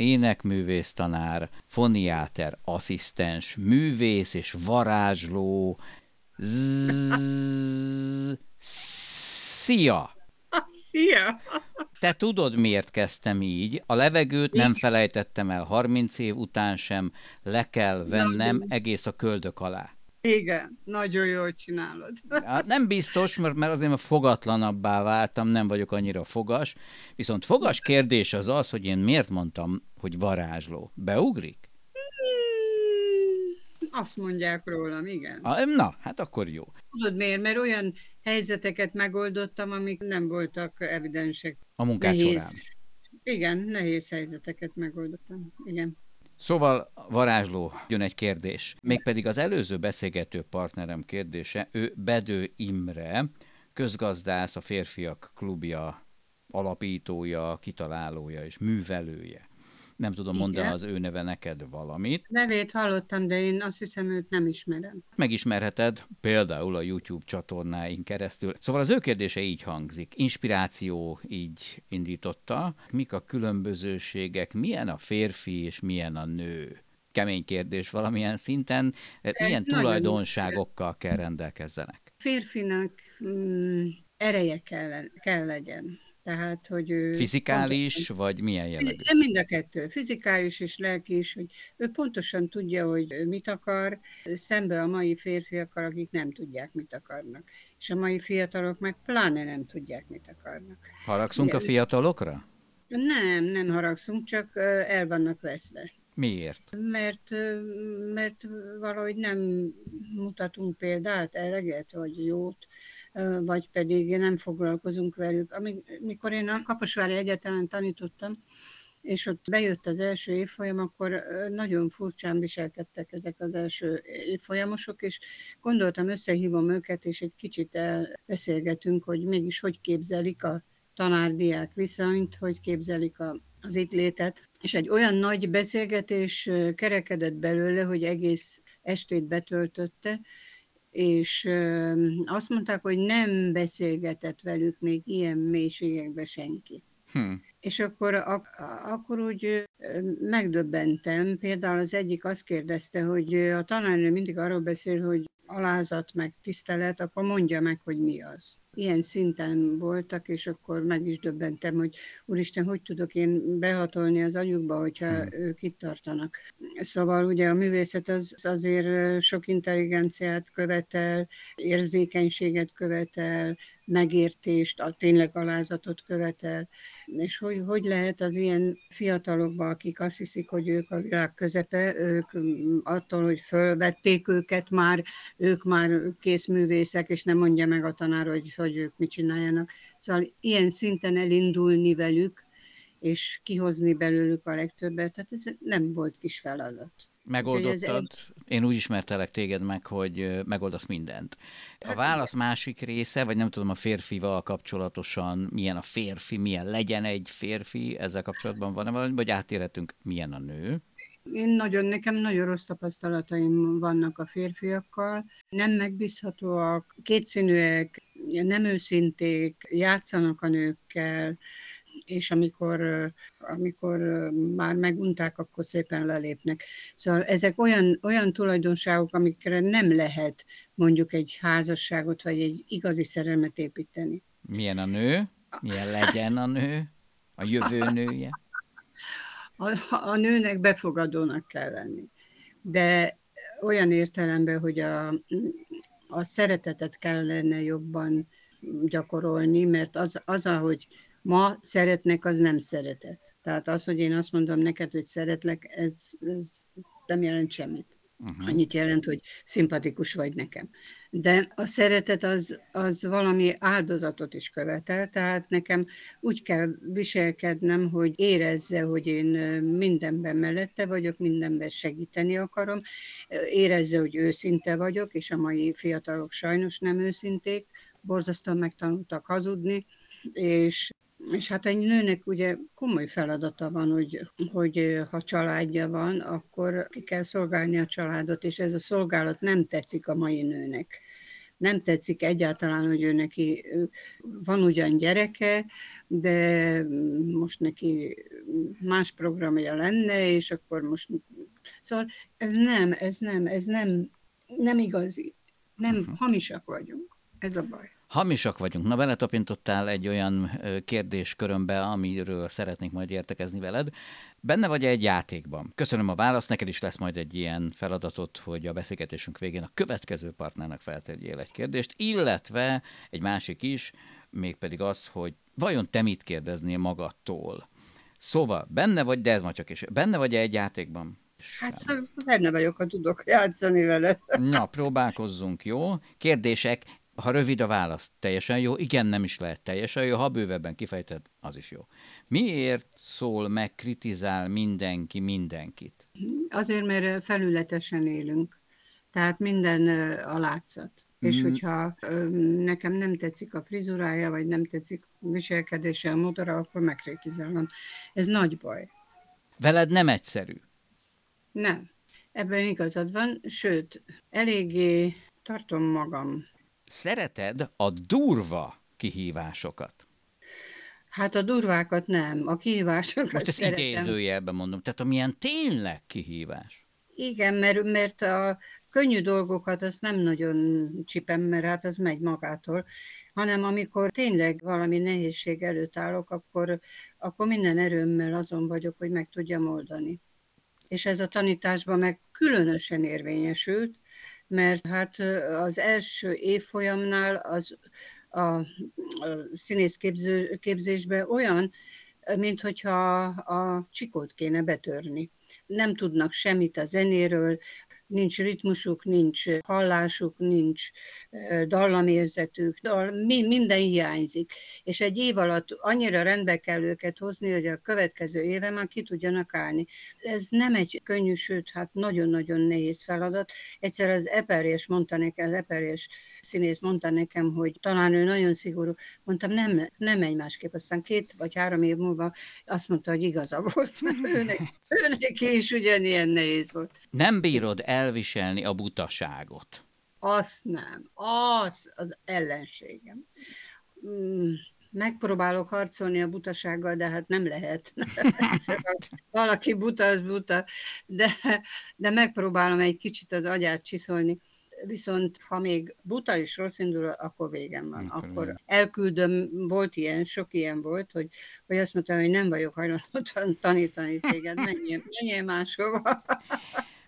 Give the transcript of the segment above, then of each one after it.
énekművész tanár, foniáter asszisztens, művész és varázsló. Zzz- Szia! Szia! Te tudod, miért kezdtem így? A levegőt nem felejtettem el 30 év után sem, le kell vennem egész a köldök alá. Igen, nagyon jól csinálod. Hát nem biztos, mert, mert azért mert fogatlanabbá váltam, nem vagyok annyira fogas. Viszont fogas kérdés az az, hogy én miért mondtam, hogy varázsló. Beugrik? Azt mondják rólam, igen. A, na, hát akkor jó. Tudod miért? Mert olyan helyzeteket megoldottam, amik nem voltak evidensek. A során. Nehéz. Igen, nehéz helyzeteket megoldottam. Igen. Szóval varázsló, jön egy kérdés. Mégpedig az előző beszélgető partnerem kérdése, ő Bedő Imre, közgazdász, a Férfiak Klubja alapítója, kitalálója és művelője. Nem tudom, mondani Igen. az ő neve neked valamit. Nevét hallottam, de én azt hiszem, őt nem ismerem. Megismerheted például a YouTube csatornáink keresztül. Szóval az ő kérdése így hangzik. Inspiráció így indította. Mik a különbözőségek, milyen a férfi és milyen a nő? Kemény kérdés valamilyen szinten. Milyen nagyon tulajdonságokkal kell rendelkezzenek? Férfinak mm, ereje kell, kell legyen. Tehát, hogy ő... Fizikális, vagy milyen jellegű? Mind a kettő, fizikális és lelki is, hogy ő pontosan tudja, hogy mit akar, szembe a mai férfiakkal, akik nem tudják, mit akarnak. És a mai fiatalok meg pláne nem tudják, mit akarnak. Haragszunk a Igen. fiatalokra? Nem, nem haragszunk, csak el vannak veszve. Miért? Mert, mert valahogy nem mutatunk példát, eleget vagy jót, vagy pedig nem foglalkozunk velük. Amik- Mikor én a Kaposvári Egyetemen tanítottam, és ott bejött az első évfolyam, akkor nagyon furcsán viselkedtek ezek az első évfolyamosok, és gondoltam, összehívom őket, és egy kicsit elbeszélgetünk, hogy mégis hogy képzelik a tanárdiák viszonyt, hogy képzelik a, az itt létet. És egy olyan nagy beszélgetés kerekedett belőle, hogy egész estét betöltötte, és azt mondták, hogy nem beszélgetett velük még ilyen mélységekbe senki. Hm. És akkor, ak- akkor úgy megdöbbentem. Például az egyik azt kérdezte, hogy a tanárnő mindig arról beszél, hogy alázat meg tisztelet, akkor mondja meg, hogy mi az. Ilyen szinten voltak, és akkor meg is döbbentem, hogy úristen, hogy tudok én behatolni az agyukba, hogyha ők itt tartanak. Szóval ugye a művészet az az azért sok intelligenciát követel, érzékenységet követel, megértést, a tényleg alázatot követel, és hogy, hogy lehet az ilyen fiatalokban, akik azt hiszik, hogy ők a világ közepe, ők mm, attól, hogy fölvették őket már, ők már készművészek, és nem mondja meg a tanár, hogy, hogy ők mit csináljanak. Szóval ilyen szinten elindulni velük, és kihozni belőlük a legtöbbet, tehát ez nem volt kis feladat. Megoldottad. Én úgy ismertelek téged meg, hogy megoldasz mindent. A válasz másik része, vagy nem tudom, a férfival kapcsolatosan, milyen a férfi, milyen legyen egy férfi, ezzel kapcsolatban van-e valami, vagy átérhetünk, milyen a nő? Én nagyon, nekem nagyon rossz tapasztalataim vannak a férfiakkal. Nem megbízhatóak, kétszínűek, nem őszinték, játszanak a nőkkel, és amikor, amikor már megunták, akkor szépen lelépnek. Szóval ezek olyan, olyan tulajdonságok, amikre nem lehet mondjuk egy házasságot, vagy egy igazi szerelmet építeni. Milyen a nő? Milyen legyen a nő? A jövő nője? A, a nőnek befogadónak kell lenni. De olyan értelemben, hogy a, a szeretetet kellene jobban gyakorolni, mert az, az, ahogy ma szeretnek, az nem szeretet. Tehát az, hogy én azt mondom neked, hogy szeretlek, ez, ez nem jelent semmit. Uh-huh. Annyit jelent, hogy szimpatikus vagy nekem. de a szeretet az, az valami áldozatot is követel, tehát nekem úgy kell viselkednem, hogy érezze, hogy én mindenben mellette vagyok, mindenben segíteni akarom, érezze, hogy őszinte vagyok, és a mai fiatalok sajnos nem őszinték, borzasztóan megtanultak hazudni, és és hát egy nőnek ugye komoly feladata van, hogy, hogy ha családja van, akkor ki kell szolgálni a családot, és ez a szolgálat nem tetszik a mai nőnek. Nem tetszik egyáltalán, hogy ő neki van ugyan gyereke, de most neki más programja lenne, és akkor most... Szóval ez nem, ez nem, ez nem, nem igazi. Nem, uh-huh. hamisak vagyunk. Ez a baj. Hamisak vagyunk. Na, beletapintottál egy olyan kérdéskörömbe, amiről szeretnék majd értekezni veled. Benne vagy egy játékban? Köszönöm a választ, neked is lesz majd egy ilyen feladatot, hogy a beszélgetésünk végén a következő partnernek feltegyél egy kérdést, illetve egy másik is, mégpedig az, hogy vajon te mit kérdeznél magadtól? Szóval, benne vagy, de ez ma csak is. Benne vagy egy játékban? Hát benne vagyok, ha tudok játszani vele. Na, próbálkozzunk, jó? Kérdések ha rövid a válasz, teljesen jó, igen, nem is lehet teljesen jó, ha bővebben kifejted, az is jó. Miért szól meg, kritizál mindenki mindenkit? Azért, mert felületesen élünk. Tehát minden a látszat. És mm. hogyha nekem nem tetszik a frizurája, vagy nem tetszik a viselkedése a motora, akkor megkritizálom. Ez nagy baj. Veled nem egyszerű. Nem. Ebben igazad van, sőt, eléggé tartom magam szereted a durva kihívásokat. Hát a durvákat nem, a kihívásokat Most ezt szeretem. idézőjelben mondom, tehát amilyen tényleg kihívás. Igen, mert, mert a könnyű dolgokat azt nem nagyon csipem, mert hát az megy magától, hanem amikor tényleg valami nehézség előtt állok, akkor, akkor minden erőmmel azon vagyok, hogy meg tudjam oldani. És ez a tanításban meg különösen érvényesült, mert hát az első évfolyamnál az a, a színész képző, képzésben olyan, mint hogyha a csikót kéne betörni. Nem tudnak semmit a zenéről, nincs ritmusuk, nincs hallásuk, nincs dallamérzetük, dal, minden hiányzik. És egy év alatt annyira rendbe kell őket hozni, hogy a következő éve már ki tudjanak állni. Ez nem egy könnyű, sőt, hát nagyon-nagyon nehéz feladat. Egyszer az Eperjes mondta nekem, az Eperjes színész mondta nekem, hogy talán ő nagyon szigorú. Mondtam, nem, nem megy másképp. Aztán két vagy három év múlva azt mondta, hogy igaza volt, mert őnek, őnek is ugyanilyen nehéz volt. Nem bírod elviselni a butaságot. Azt nem. Az az ellenségem. Mm megpróbálok harcolni a butasággal, de hát nem lehet. Valaki buta, az buta, de, de megpróbálom egy kicsit az agyát csiszolni viszont ha még buta és rossz indul, akkor végem van. Akkor, akkor elküldöm, volt ilyen, sok ilyen volt, hogy, hogy azt mondtam, hogy nem vagyok hajlandó tanítani téged, menjél, menjél máshova.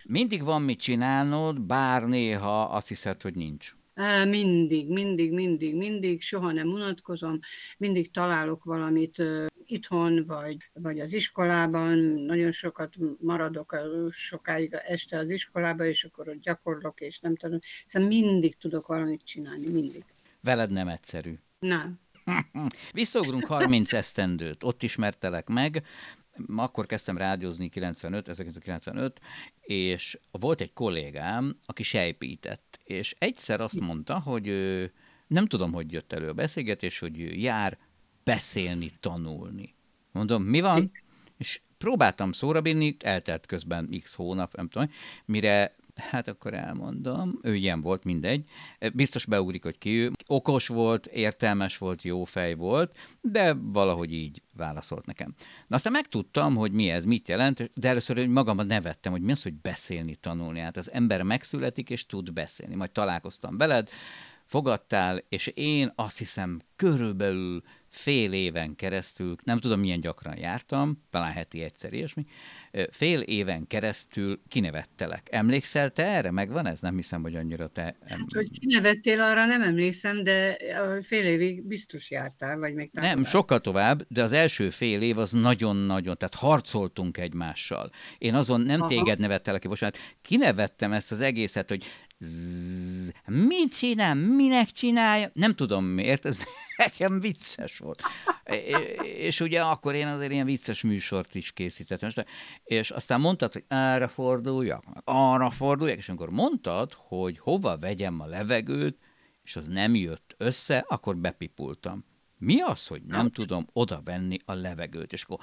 Mindig van mit csinálnod, bár néha azt hiszed, hogy nincs. Mindig, mindig, mindig, mindig, soha nem unatkozom, mindig találok valamit itthon, vagy, vagy az iskolában, nagyon sokat maradok sokáig este az iskolába, és akkor ott gyakorlok, és nem tudom, szóval mindig tudok valamit csinálni, mindig. Veled nem egyszerű. Nem. Visszaugrunk 30 esztendőt, ott ismertelek meg, akkor kezdtem rádiózni 95, 1995, és volt egy kollégám, aki sejpített, és egyszer azt mondta, hogy ő, nem tudom, hogy jött elő a beszélgetés, hogy ő jár beszélni, tanulni. Mondom, mi van? És próbáltam szóra bírni, eltelt közben x hónap, nem tudom, mire Hát akkor elmondom, ő ilyen volt, mindegy. Biztos beugrik, hogy ki ő. Okos volt, értelmes volt, jó fej volt, de valahogy így válaszolt nekem. Na aztán megtudtam, hogy mi ez, mit jelent, de először hogy nevettem, hogy mi az, hogy beszélni, tanulni. Hát az ember megszületik és tud beszélni. Majd találkoztam veled, fogadtál, és én azt hiszem körülbelül fél éven keresztül, nem tudom milyen gyakran jártam, talán heti egyszer ilyesmi, fél éven keresztül kinevettelek. Emlékszel te erre? Megvan ez? Nem hiszem, hogy annyira te... Hát, hogy kinevettél, arra nem emlékszem, de fél évig biztos jártál, vagy még Nem, tovább. sokkal tovább, de az első fél év az nagyon-nagyon, tehát harcoltunk egymással. Én azon nem Aha. téged nevettelek ki, bocsánat, kinevettem ezt az egészet, hogy zzz, mit csinál, minek csinálja, nem tudom miért, ez nekem vicces volt. és ugye akkor én azért ilyen vicces műsort is készítettem, és aztán mondtad, hogy erre forduljak, arra forduljak, és amikor mondtad, hogy hova vegyem a levegőt, és az nem jött össze, akkor bepipultam. Mi az, hogy nem tudom oda venni a levegőt? És akkor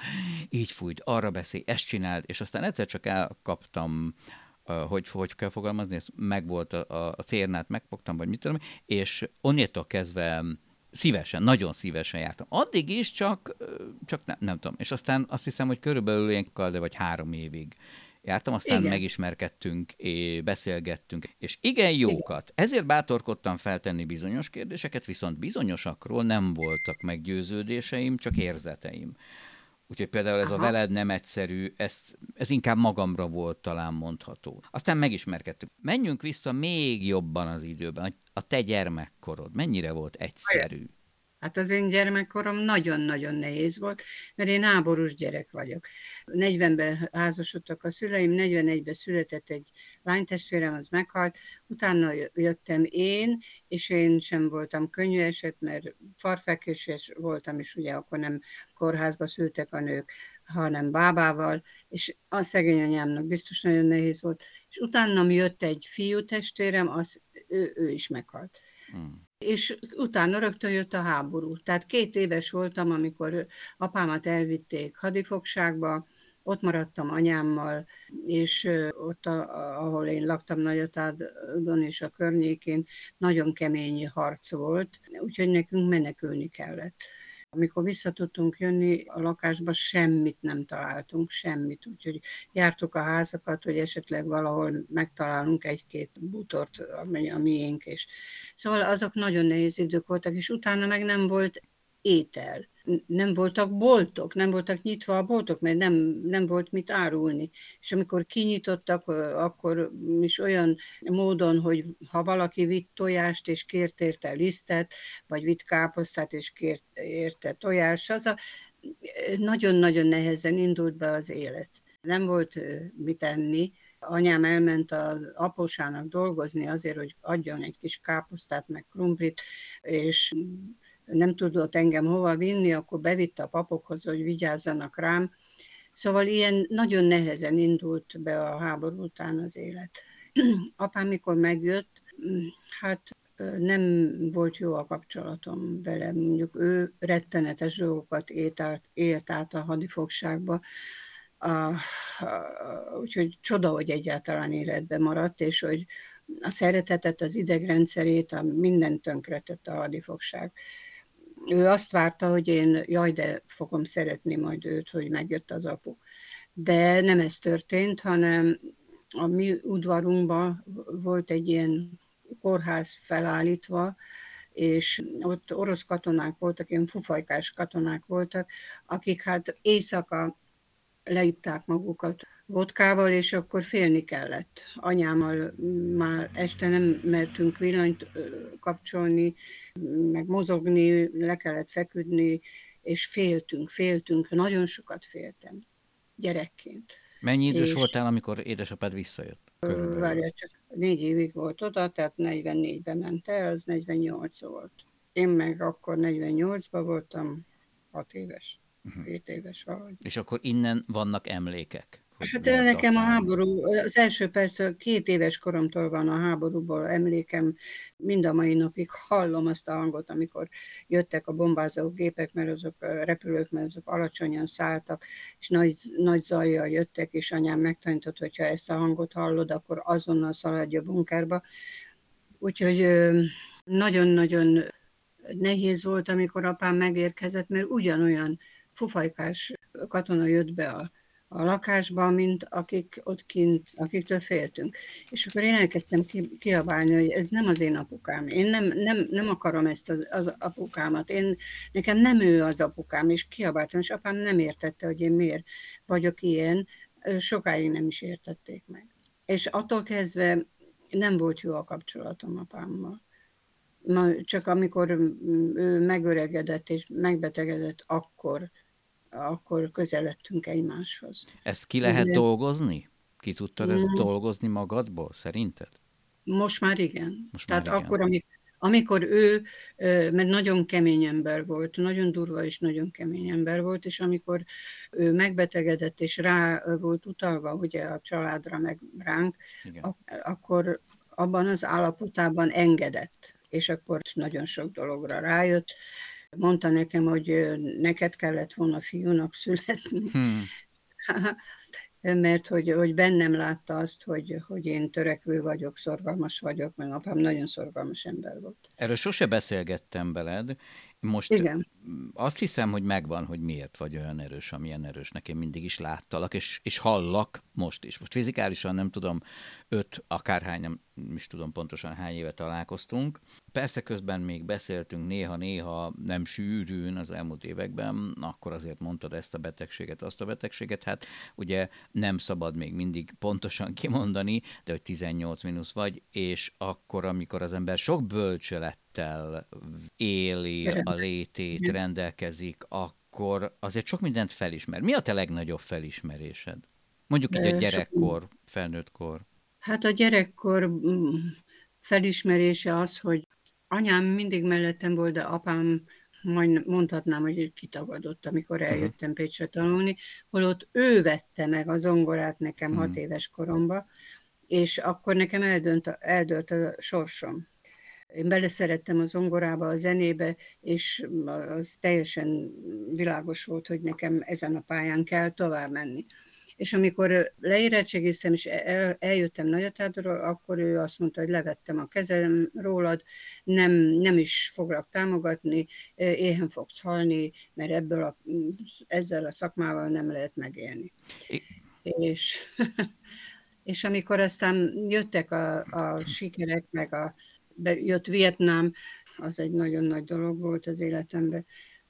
így fújt, arra beszélj, ezt csináld, és aztán egyszer csak elkaptam hogy, hogy kell fogalmazni, ez megvolt a, a cérnát, megfogtam, vagy mit tudom, és onnétól kezdve szívesen, nagyon szívesen jártam. Addig is csak, csak nem, nem tudom. És aztán azt hiszem, hogy körülbelül ilyen de vagy három évig jártam, aztán igen. megismerkedtünk, és beszélgettünk, és igen jókat. Ezért bátorkodtam feltenni bizonyos kérdéseket, viszont bizonyosakról nem voltak meggyőződéseim, csak érzeteim. Úgyhogy például ez Aha. a veled nem egyszerű, ez, ez inkább magamra volt talán mondható. Aztán megismerkedtünk. Menjünk vissza még jobban az időben. A te gyermekkorod mennyire volt egyszerű? Hát az én gyermekkorom nagyon-nagyon nehéz volt, mert én háborús gyerek vagyok. 40-ben házasodtak a szüleim, 41-ben született egy lánytestvérem, az meghalt, utána jöttem én, és én sem voltam könnyű eset, mert farfekvés voltam, és ugye akkor nem kórházba szültek a nők, hanem bábával, és a szegény anyámnak biztos nagyon nehéz volt. És utána jött egy fiú testvérem, az, ő, ő is meghalt. Hmm és utána rögtön jött a háború. Tehát két éves voltam, amikor apámat elvitték hadifogságba, ott maradtam anyámmal, és ott, ahol én laktam Nagyatádon és a környékén, nagyon kemény harc volt, úgyhogy nekünk menekülni kellett. Amikor vissza tudtunk jönni a lakásba, semmit nem találtunk, semmit. Úgyhogy jártuk a házakat, hogy esetleg valahol megtalálunk egy-két butort, ami a miénk. És... Szóval azok nagyon nehéz idők voltak, és utána meg nem volt étel. Nem voltak boltok, nem voltak nyitva a boltok, mert nem, nem volt mit árulni. És amikor kinyitottak, akkor is olyan módon, hogy ha valaki vitt tojást és kért érte lisztet, vagy vitt káposztát és kért érte tojást, az a nagyon-nagyon nehezen indult be az élet. Nem volt mit enni, anyám elment az apósának dolgozni azért, hogy adjon egy kis káposztát, meg krumplit, és nem tudott engem hova vinni, akkor bevitte a papokhoz, hogy vigyázzanak rám. Szóval ilyen nagyon nehezen indult be a háború után az élet. Apám, mikor megjött, hát nem volt jó a kapcsolatom vele. Mondjuk ő rettenetes dolgokat élt át, élt át a hadifogságba, a, a, úgyhogy csoda, hogy egyáltalán életben maradt, és hogy a szeretetet, az idegrendszerét, a mindent tönkretett a hadifogság ő azt várta, hogy én, jaj, de fogom szeretni majd őt, hogy megjött az apu. De nem ez történt, hanem a mi udvarunkban volt egy ilyen kórház felállítva, és ott orosz katonák voltak, ilyen fufajkás katonák voltak, akik hát éjszaka leitták magukat vodkával, és akkor félni kellett. Anyámmal már este nem mertünk villanyt kapcsolni, meg mozogni, le kellett feküdni, és féltünk, féltünk, nagyon sokat féltem gyerekként. Mennyi idős és voltál, amikor édesapád visszajött? Várja, csak négy évig volt oda, tehát 44-ben ment el, az 48 volt. Én meg akkor 48-ban voltam, 6 éves, 7 uh-huh. éves valahogy. És akkor innen vannak emlékek? Hát nekem a háború, az első perc, két éves koromtól van a háborúból emlékem, mind a mai napig hallom azt a hangot, amikor jöttek a bombázó gépek, mert azok repülők, mert azok alacsonyan szálltak, és nagy, nagy zajjal jöttek, és anyám megtanított, hogyha ezt a hangot hallod, akkor azonnal szaladj a bunkerba. Úgyhogy nagyon-nagyon nehéz volt, amikor apám megérkezett, mert ugyanolyan fufajkás katona jött be a a lakásban, mint akik ott kint, akiktől féltünk. És akkor én elkezdtem ki, kiabálni, hogy ez nem az én apukám. Én nem, nem, nem akarom ezt az, az apukámat. Én, nekem nem ő az apukám, és kiabáltam, és apám nem értette, hogy én miért vagyok ilyen. Sokáig nem is értették meg. És attól kezdve nem volt jó a kapcsolatom apámmal. Csak amikor ő megöregedett és megbetegedett, akkor akkor közeledtünk egymáshoz. Ezt ki lehet De... dolgozni? Ki tudtad ezt mm. dolgozni magadból, szerinted? Most már igen. Most Tehát már igen. akkor, amikor, amikor ő, mert nagyon kemény ember volt, nagyon durva és nagyon kemény ember volt, és amikor ő megbetegedett, és rá volt utalva ugye a családra, meg ránk, Igen. akkor abban az állapotában engedett, és akkor nagyon sok dologra rájött, Mondta nekem, hogy neked kellett volna fiúnak születni. Hmm. mert hogy, hogy bennem látta azt, hogy, hogy én törekvő vagyok, szorgalmas vagyok, mert apám nagyon szorgalmas ember volt. Erről sose beszélgettem veled, most Igen. azt hiszem, hogy megvan, hogy miért vagy olyan erős, amilyen erősnek én mindig is láttalak, és, és hallak most is. Most fizikálisan nem tudom, öt, akárhány, nem is tudom pontosan hány éve találkoztunk. Persze közben még beszéltünk néha-néha, nem sűrűn az elmúlt években, akkor azért mondtad ezt a betegséget, azt a betegséget, hát ugye nem szabad még mindig pontosan kimondani, de hogy 18 mínusz vagy, és akkor, amikor az ember sok bölcsölet élettel éli a létét, rendelkezik, akkor azért sok mindent felismer. Mi a te legnagyobb felismerésed? Mondjuk így a gyerekkor, felnőttkor. Hát a gyerekkor mm, felismerése az, hogy anyám mindig mellettem volt, de apám majd mondhatnám, hogy kitagadott, amikor mhm. eljöttem. Pécsre tanulni, holott ő vette meg a zongorát nekem hat mhm. éves koromba, és akkor nekem eldönt, eldölt a sorsom. Én beleszerettem a zongorába, a zenébe, és az teljesen világos volt, hogy nekem ezen a pályán kell tovább menni. És amikor leérettségiztem, és el, eljöttem Nagyatádról, akkor ő azt mondta, hogy levettem a kezem rólad, nem, nem is foglak támogatni, éhen fogsz halni, mert ebből a, ezzel a szakmával nem lehet megélni. I- és, és amikor aztán jöttek a, a sikerek, meg a, jött Vietnám, az egy nagyon nagy dolog volt az életemben,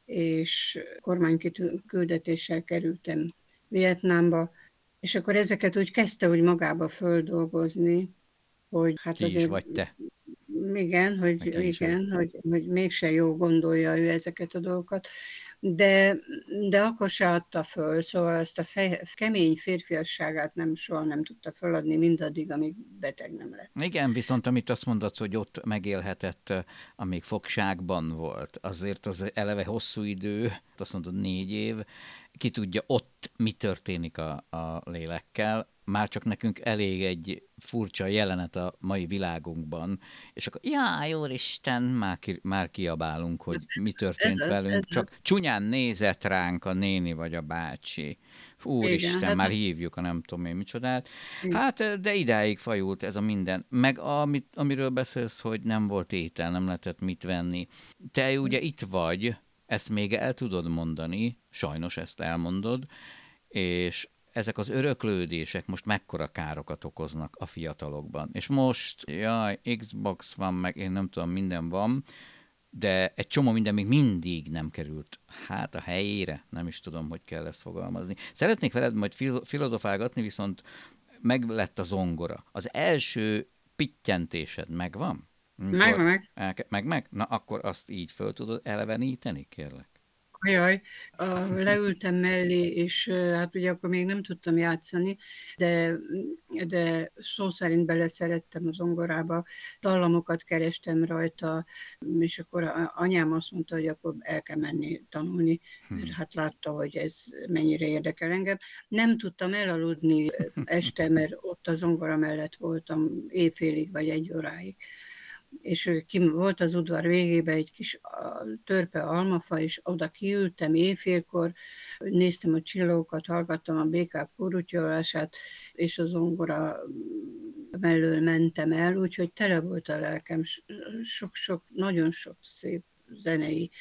és kormányküldetéssel kerültem Vietnámba, és akkor ezeket úgy kezdte úgy magába földolgozni, hogy hát Ki azért... vagy te. Igen, hogy, igen, hogy, hogy mégse jó gondolja ő ezeket a dolgokat de, de akkor se adta föl, szóval ezt a fej, kemény férfiasságát nem soha nem tudta föladni mindaddig, amíg beteg nem lett. Igen, viszont amit azt mondod, hogy ott megélhetett, amíg fogságban volt, azért az eleve hosszú idő, azt mondod négy év, ki tudja ott mi történik a, a lélekkel, már csak nekünk elég egy furcsa jelenet a mai világunkban, és akkor, jaj, úristen, már, ki, már kiabálunk, hogy mi történt ez velünk, az, csak az. csúnyán nézett ránk a néni vagy a bácsi. Úristen, Igen, hát már hívjuk a nem tudom én micsodát. Hát, de idáig fajult ez a minden. Meg amit, amiről beszélsz, hogy nem volt étel, nem lehetett mit venni. Te ugye itt vagy, ezt még el tudod mondani, sajnos ezt elmondod, és ezek az öröklődések most mekkora károkat okoznak a fiatalokban. És most, jaj, Xbox van, meg én nem tudom, minden van, de egy csomó minden még mindig nem került hát a helyére, nem is tudom, hogy kell ezt fogalmazni. Szeretnék veled majd filozofálgatni, viszont meg lett a zongora. Az első pittyentésed megvan? Meg, meg. meg, meg? Na, akkor azt így föl tudod eleveníteni, kérlek? Jaj, leültem mellé, és hát ugye akkor még nem tudtam játszani, de, de szó szerint beleszerettem az zongorába, dallamokat kerestem rajta, és akkor anyám azt mondta, hogy akkor el kell menni tanulni, mert hmm. hát látta, hogy ez mennyire érdekel engem. Nem tudtam elaludni este, mert ott a zongora mellett voltam éjfélig vagy egy óráig és ki volt az udvar végében egy kis törpe almafa, és oda kiültem éjfélkor, néztem a csillagokat, hallgattam a békák kurutyolását, és az zongora mellől mentem el, úgyhogy tele volt a lelkem sok-sok, nagyon sok szép zenei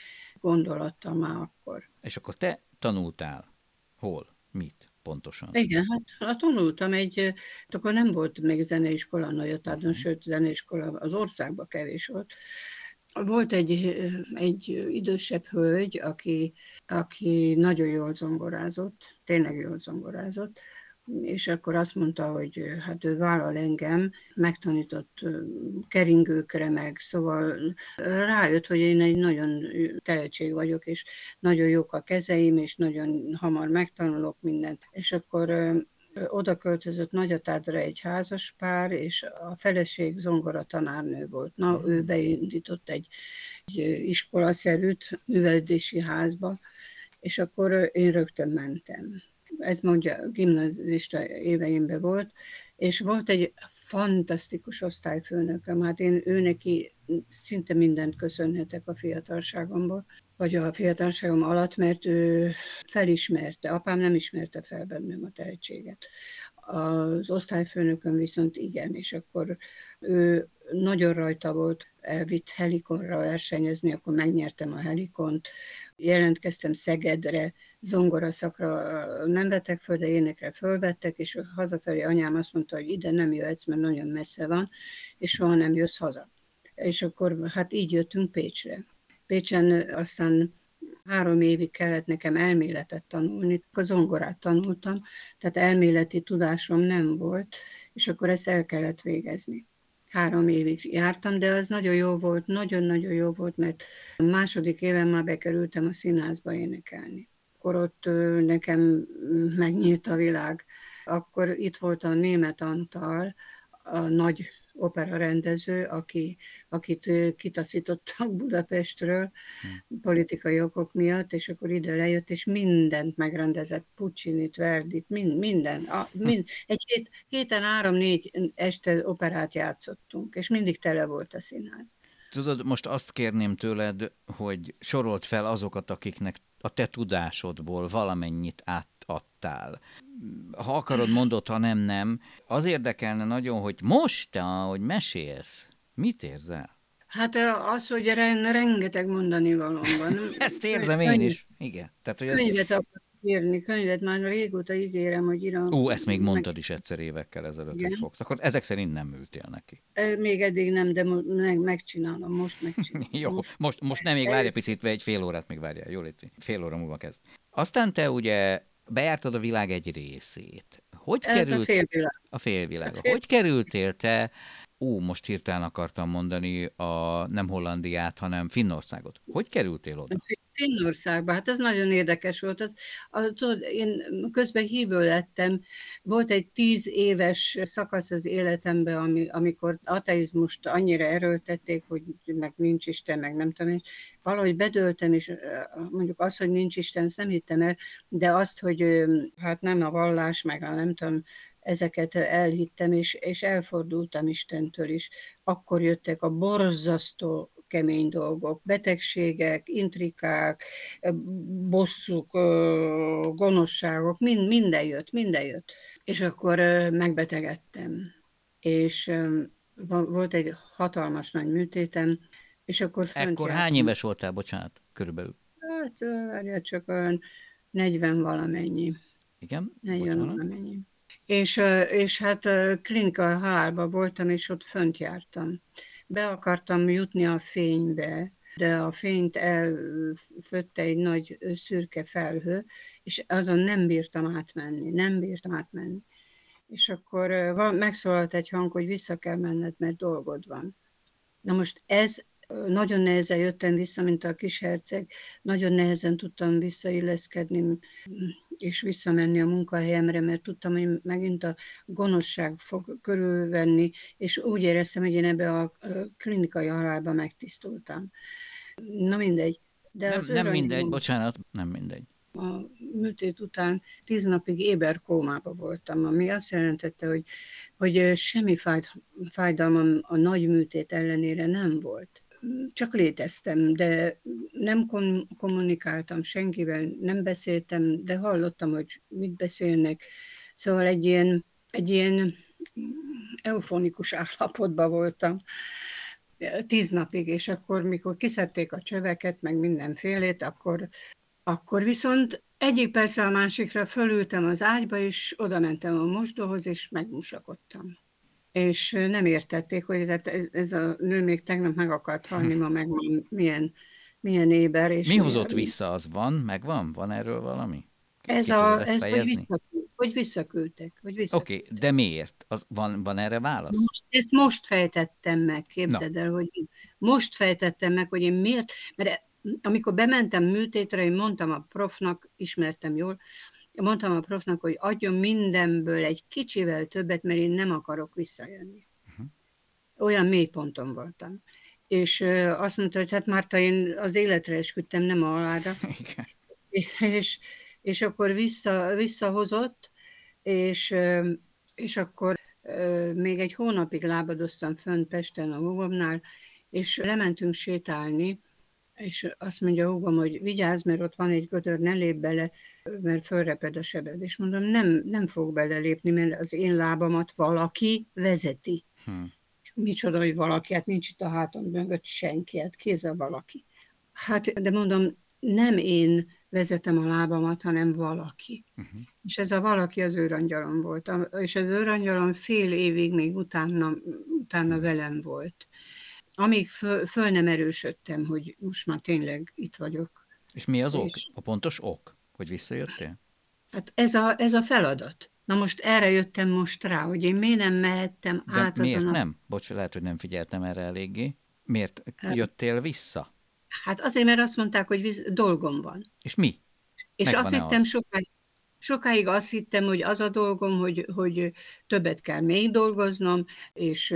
gondolattal már akkor. És akkor te tanultál hol? Mit? Pontosan? Igen, hát, hát tanultam egy, akkor nem volt még zeneiskola Nagyatádon, sőt zeneiskola az országban kevés volt. Volt egy, egy idősebb hölgy, aki, aki nagyon jól zongorázott, tényleg jól zongorázott, és akkor azt mondta, hogy hát ő vállal engem, megtanított keringőkre meg, szóval rájött, hogy én egy nagyon tehetség vagyok, és nagyon jók a kezeim, és nagyon hamar megtanulok mindent. És akkor oda költözött Nagyatádra egy házas pár, és a feleség zongora tanárnő volt. Na, ő beindított egy, egy iskolaszerűt művelődési házba, és akkor én rögtön mentem ez mondja gimnazista éveimben volt, és volt egy fantasztikus osztályfőnököm, hát én ő neki szinte mindent köszönhetek a fiatalságomból, vagy a fiatalságom alatt, mert ő felismerte, apám nem ismerte fel bennem a tehetséget. Az osztályfőnökön viszont igen, és akkor ő nagyon rajta volt, elvitt helikonra versenyezni, akkor megnyertem a helikont, jelentkeztem Szegedre, zongora szakra nem vettek föl, de énekre fölvettek, és hazafelé anyám azt mondta, hogy ide nem jöhetsz, mert nagyon messze van, és soha nem jössz haza. És akkor hát így jöttünk Pécsre. Pécsen aztán három évig kellett nekem elméletet tanulni, a zongorát tanultam, tehát elméleti tudásom nem volt, és akkor ezt el kellett végezni. Három évig jártam, de az nagyon jó volt, nagyon-nagyon jó volt, mert a második éven már bekerültem a színházba énekelni akkor ott nekem megnyílt a világ. Akkor itt volt a német Antal, a nagy opera rendező, aki, akit kitaszítottak Budapestről hmm. politikai okok miatt, és akkor ide lejött, és mindent megrendezett, Puccinit, Verdit, mind, minden. A, mind, egy hét, héten három-négy este operát játszottunk, és mindig tele volt a színház. Tudod, most azt kérném tőled, hogy sorolt fel azokat, akiknek a te tudásodból valamennyit átadtál. Ha akarod, mondod, ha nem, nem. Az érdekelne nagyon, hogy most te, ahogy mesélsz, mit érzel? Hát az, hogy rengeteg mondani valóban. Ezt érzem én is. Igen. Tehát, hogy könyvet ez írni könyvet, már régóta ígérem, hogy írom. Ú, ezt még mondtad is egyszer évekkel ezelőtt, Igen. hogy fogsz. Akkor ezek szerint nem ültél neki. Még eddig nem, de meg, megcsinálom, most megcsinálom. Jó, most, most, most nem még várja picit, egy fél órát még várja. Jó, légy, fél óra múlva kezd. Aztán te ugye bejártad a világ egy részét. Hogy Ez került... A félvilág. A félvilág. Hogy kerültél te Ó, most hirtelen akartam mondani a nem Hollandiát, hanem Finnországot. Hogy kerültél oda? Finnországba, hát ez nagyon érdekes volt. Az, a, tudod, én közben hívő lettem, volt egy tíz éves szakasz az életemben, ami, amikor ateizmust annyira erőltették, hogy meg nincs Isten, meg nem tudom, és valahogy bedöltem, és mondjuk az, hogy nincs Isten, ezt nem hittem el, de azt, hogy hát nem a vallás, meg a nem tudom, ezeket elhittem, és, és elfordultam Istentől is. Akkor jöttek a borzasztó kemény dolgok, betegségek, intrikák, bosszuk, gonoszságok, mind, minden jött, minden jött. És akkor megbetegedtem. És volt egy hatalmas nagy műtétem, és akkor fönt Ekkor hány éves voltál, bocsánat, körülbelül? Hát, várjál, csak olyan 40 valamennyi. Igen? 40 valamennyi. És, és hát klinika halálba voltam, és ott fönt jártam. Be akartam jutni a fénybe, de a fényt elfötte egy nagy szürke felhő, és azon nem bírtam átmenni, nem bírtam átmenni. És akkor megszólalt egy hang, hogy vissza kell menned, mert dolgod van. Na most ez nagyon nehezen jöttem vissza, mint a kis herceg, nagyon nehezen tudtam visszailleszkedni, és visszamenni a munkahelyemre, mert tudtam, hogy megint a gonoszság fog körülvenni, és úgy éreztem, hogy én ebbe a klinikai halálba megtisztultam. Na mindegy. De nem, az nem mindegy, bocsánat, nem mindegy. A műtét után tíz napig éber kómába voltam, ami azt jelentette, hogy, hogy semmi fájdalmam a nagy műtét ellenére nem volt csak léteztem, de nem kommunikáltam senkivel, nem beszéltem, de hallottam, hogy mit beszélnek. Szóval egy ilyen, egy ilyen eufonikus állapotban voltam tíz napig, és akkor, mikor kiszedték a csöveket, meg mindenfélét, akkor, akkor viszont Egyik persze a másikra fölültem az ágyba, és oda mentem a mosdóhoz, és megmusakodtam. És nem értették, hogy ez a nő még tegnap meg akart halni, ma meg milyen, milyen éber. És Mi hozott vissza, az van? Megvan? Van erről valami? Ez, a, ez hogy, visszaküld, hogy visszaküldtek. Hogy visszaküldtek. Oké, okay, de miért? Az, van, van erre válasz? Most, ezt most fejtettem meg, képzeld el, hogy most fejtettem meg, hogy én miért, mert amikor bementem műtétre, én mondtam a profnak, ismertem jól, mondtam a profnak, hogy adjon mindenből egy kicsivel többet, mert én nem akarok visszajönni. Uh-huh. Olyan mély ponton voltam. És azt mondta, hogy hát Márta, én az életre esküdtem, nem a halára. és, és akkor vissza, visszahozott, és, és akkor még egy hónapig lábadoztam fönn Pesten a húgomnál, és lementünk sétálni, és azt mondja húgom, hogy vigyázz, mert ott van egy gödör, ne lép bele, mert fölreped a sebed. És mondom, nem, nem fog belelépni, mert az én lábamat valaki vezeti. Hmm. Micsoda, hogy valaki, hát nincs itt a hátam mögött senki, hát kéz a valaki. Hát, de mondom, nem én vezetem a lábamat, hanem valaki. Uh-huh. És ez a valaki az őrangyalom volt. És az őrangyalom fél évig még utána, utána uh-huh. velem volt. Amíg föl, föl nem erősödtem, hogy most már tényleg itt vagyok. És mi az és... ok? A pontos ok, hogy visszajöttél? Hát ez a, ez a feladat. Na most erre jöttem most rá, hogy én miért nem mehettem De át miért azon a... nem? Bocs, lehet, hogy nem figyeltem erre eléggé. Miért hát- jöttél vissza? Hát azért, mert azt mondták, hogy visz, dolgom van. És mi? És Megvan azt hittem az? sokáig, Sokáig azt hittem, hogy az a dolgom, hogy, hogy többet kell még dolgoznom, és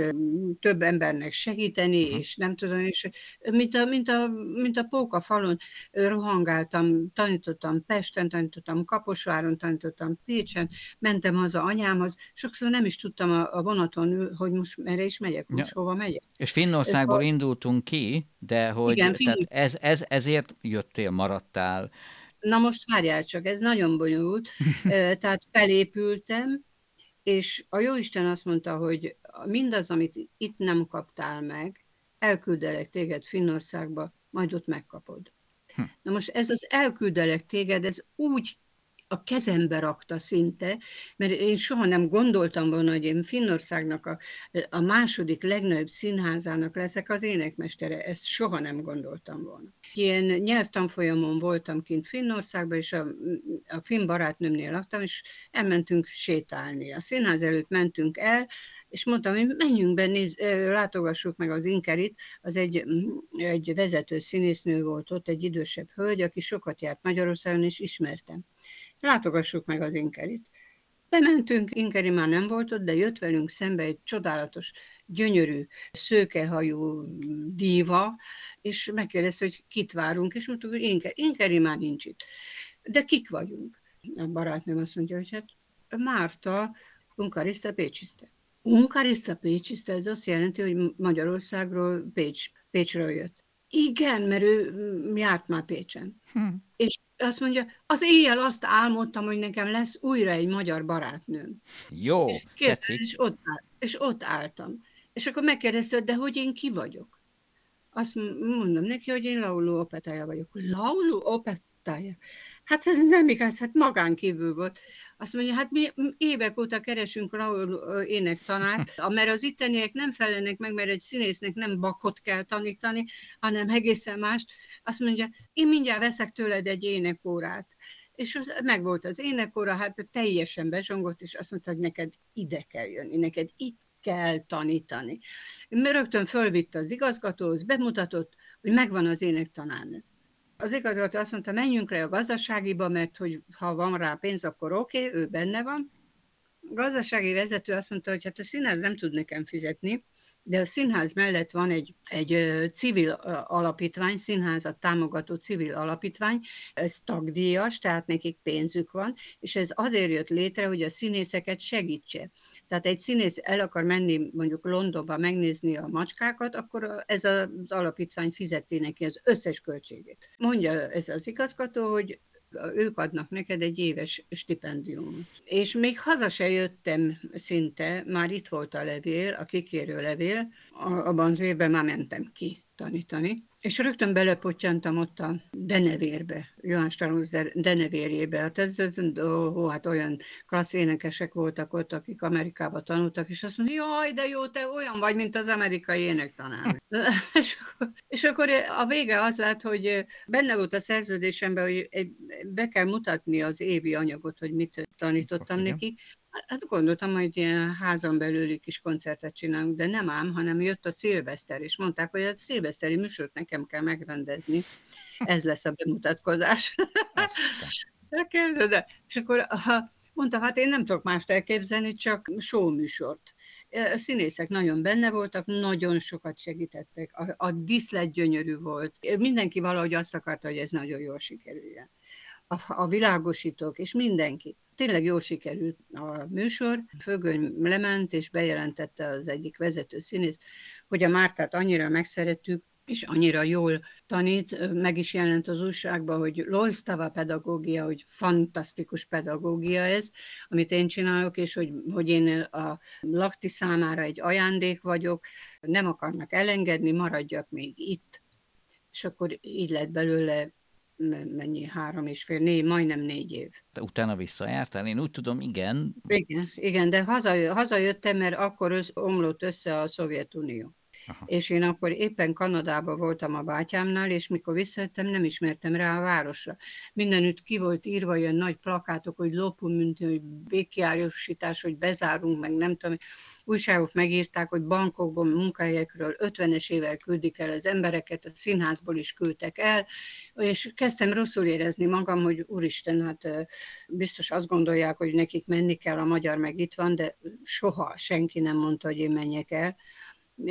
több embernek segíteni, uh-huh. és nem tudom, és mint a, mint a, mint a póka falon rohangáltam, tanítottam Pesten, tanítottam Kaposváron, tanítottam Pécsen, mentem haza anyámhoz, sokszor nem is tudtam a, a vonaton, hogy most merre is megyek, most ja. hova megyek. És Finnországból ez indultunk ki, de hogy igen, tehát ez, ez, ezért jöttél, maradtál, Na most várjál csak, ez nagyon bonyolult. Tehát felépültem, és a Jóisten azt mondta, hogy mindaz, amit itt nem kaptál meg, elküldelek téged Finnországba, majd ott megkapod. Hm. Na most ez az elküldelek téged, ez úgy a kezembe rakta szinte, mert én soha nem gondoltam volna, hogy én Finnországnak a, a második legnagyobb színházának leszek az énekmestere. Ezt soha nem gondoltam volna. Ilyen nyelvtanfolyamon voltam kint Finnországban, és a, a finn barátnőmnél laktam, és elmentünk sétálni. A színház előtt mentünk el, és mondtam, hogy menjünk be, néz, látogassuk meg az Inkerit, az egy, egy vezető színésznő volt ott, egy idősebb hölgy, aki sokat járt Magyarországon, és ismertem látogassuk meg az Inkerit. Bementünk, Inkeri már nem volt ott, de jött velünk szembe egy csodálatos, gyönyörű, szőkehajú díva, és megkérdezte, hogy kit várunk, és mondtuk, hogy Inkeri, Inkeri már nincs itt. De kik vagyunk? A barátnőm azt mondja, hogy hát Márta, Unkarista Pécsiste. Unkarista Pécsiste, ez azt jelenti, hogy Magyarországról Pécs, Pécsről jött. Igen, mert ő járt már Pécsen. Hm. És azt mondja, az éjjel azt álmodtam, hogy nekem lesz újra egy magyar barátnőm. Jó, és, kérdez, és, ott, áll, és ott álltam. És akkor megkérdezte, de hogy én ki vagyok? Azt mondom neki, hogy én Lauló Opetája vagyok. Lauló Opetája? Hát ez nem igaz, hát magán kívül volt. Azt mondja, hát mi évek óta keresünk Raúl énektanárt, mert az itteniek nem felelnek meg, mert egy színésznek nem bakot kell tanítani, hanem egészen mást. Azt mondja, én mindjárt veszek tőled egy énekórát. És az, meg volt az énekóra, hát teljesen bezsongott, és azt mondta, hogy neked ide kell jönni, neked itt kell tanítani. Rögtön fölvitt az igazgatóhoz, bemutatott, hogy megvan az énektanárnő. Az igazgató azt mondta, menjünk le a gazdaságiba, mert hogy ha van rá pénz, akkor oké, okay, ő benne van. A gazdasági vezető azt mondta, hogy hát a színház nem tud nekem fizetni, de a színház mellett van egy, egy civil alapítvány, színházat támogató civil alapítvány, ez tagdíjas, tehát nekik pénzük van, és ez azért jött létre, hogy a színészeket segítse. Tehát egy színész el akar menni mondjuk Londonba megnézni a macskákat, akkor ez az alapítvány fizeti neki az összes költségét. Mondja ez az igazgató, hogy ők adnak neked egy éves stipendiumot. És még haza se jöttem szinte, már itt volt a levél, a kikérő levél, abban az évben már mentem ki tanítani, és rögtön belepottyantam ott a denevérbe, Johann Strauss denevérjébe. Hát, ez, ez, ó, hát olyan klassz énekesek voltak ott, akik Amerikába tanultak, és azt mondja, jaj, de jó, te olyan vagy, mint az amerikai énektanár. és, akkor, és akkor a vége az lett, hogy benne volt a szerződésemben, hogy be kell mutatni az évi anyagot, hogy mit tanítottam nekik, Hát gondoltam, hogy ilyen házon belüli kis koncertet csinálunk, de nem ám, hanem jött a szilveszter, és mondták, hogy a szilveszteri műsort nekem kell megrendezni. Ez lesz a bemutatkozás. Képzeld És akkor mondta, hát én nem tudok mást elképzelni, csak show műsort. A színészek nagyon benne voltak, nagyon sokat segítettek. A, a diszlet gyönyörű volt. Mindenki valahogy azt akarta, hogy ez nagyon jól sikerüljen. A, a világosítók, és mindenki tényleg jól sikerült a műsor. Fögöny lement, és bejelentette az egyik vezető színész, hogy a Mártát annyira megszerettük, és annyira jól tanít, meg is jelent az újságban, hogy Lolstava pedagógia, hogy fantasztikus pedagógia ez, amit én csinálok, és hogy, hogy én a lakti számára egy ajándék vagyok, nem akarnak elengedni, maradjak még itt. És akkor így lett belőle mennyi, három és fél, négy, majdnem négy év. De utána visszajártál? Én úgy tudom, igen. Igen, igen de haza, hazajöttem, mert akkor össz, omlott össze a Szovjetunió. És én akkor éppen Kanadában voltam a bátyámnál, és mikor visszajöttem, nem ismertem rá a városra. Mindenütt ki volt írva ilyen nagy plakátok, hogy lopunk, hogy békjárosítás, hogy bezárunk, meg nem tudom. Újságok megírták, hogy bankokban, munkahelyekről 50-es évvel küldik el az embereket, a színházból is küldtek el, és kezdtem rosszul érezni magam, hogy úristen, hát biztos azt gondolják, hogy nekik menni kell, a magyar meg itt van, de soha senki nem mondta, hogy én menjek el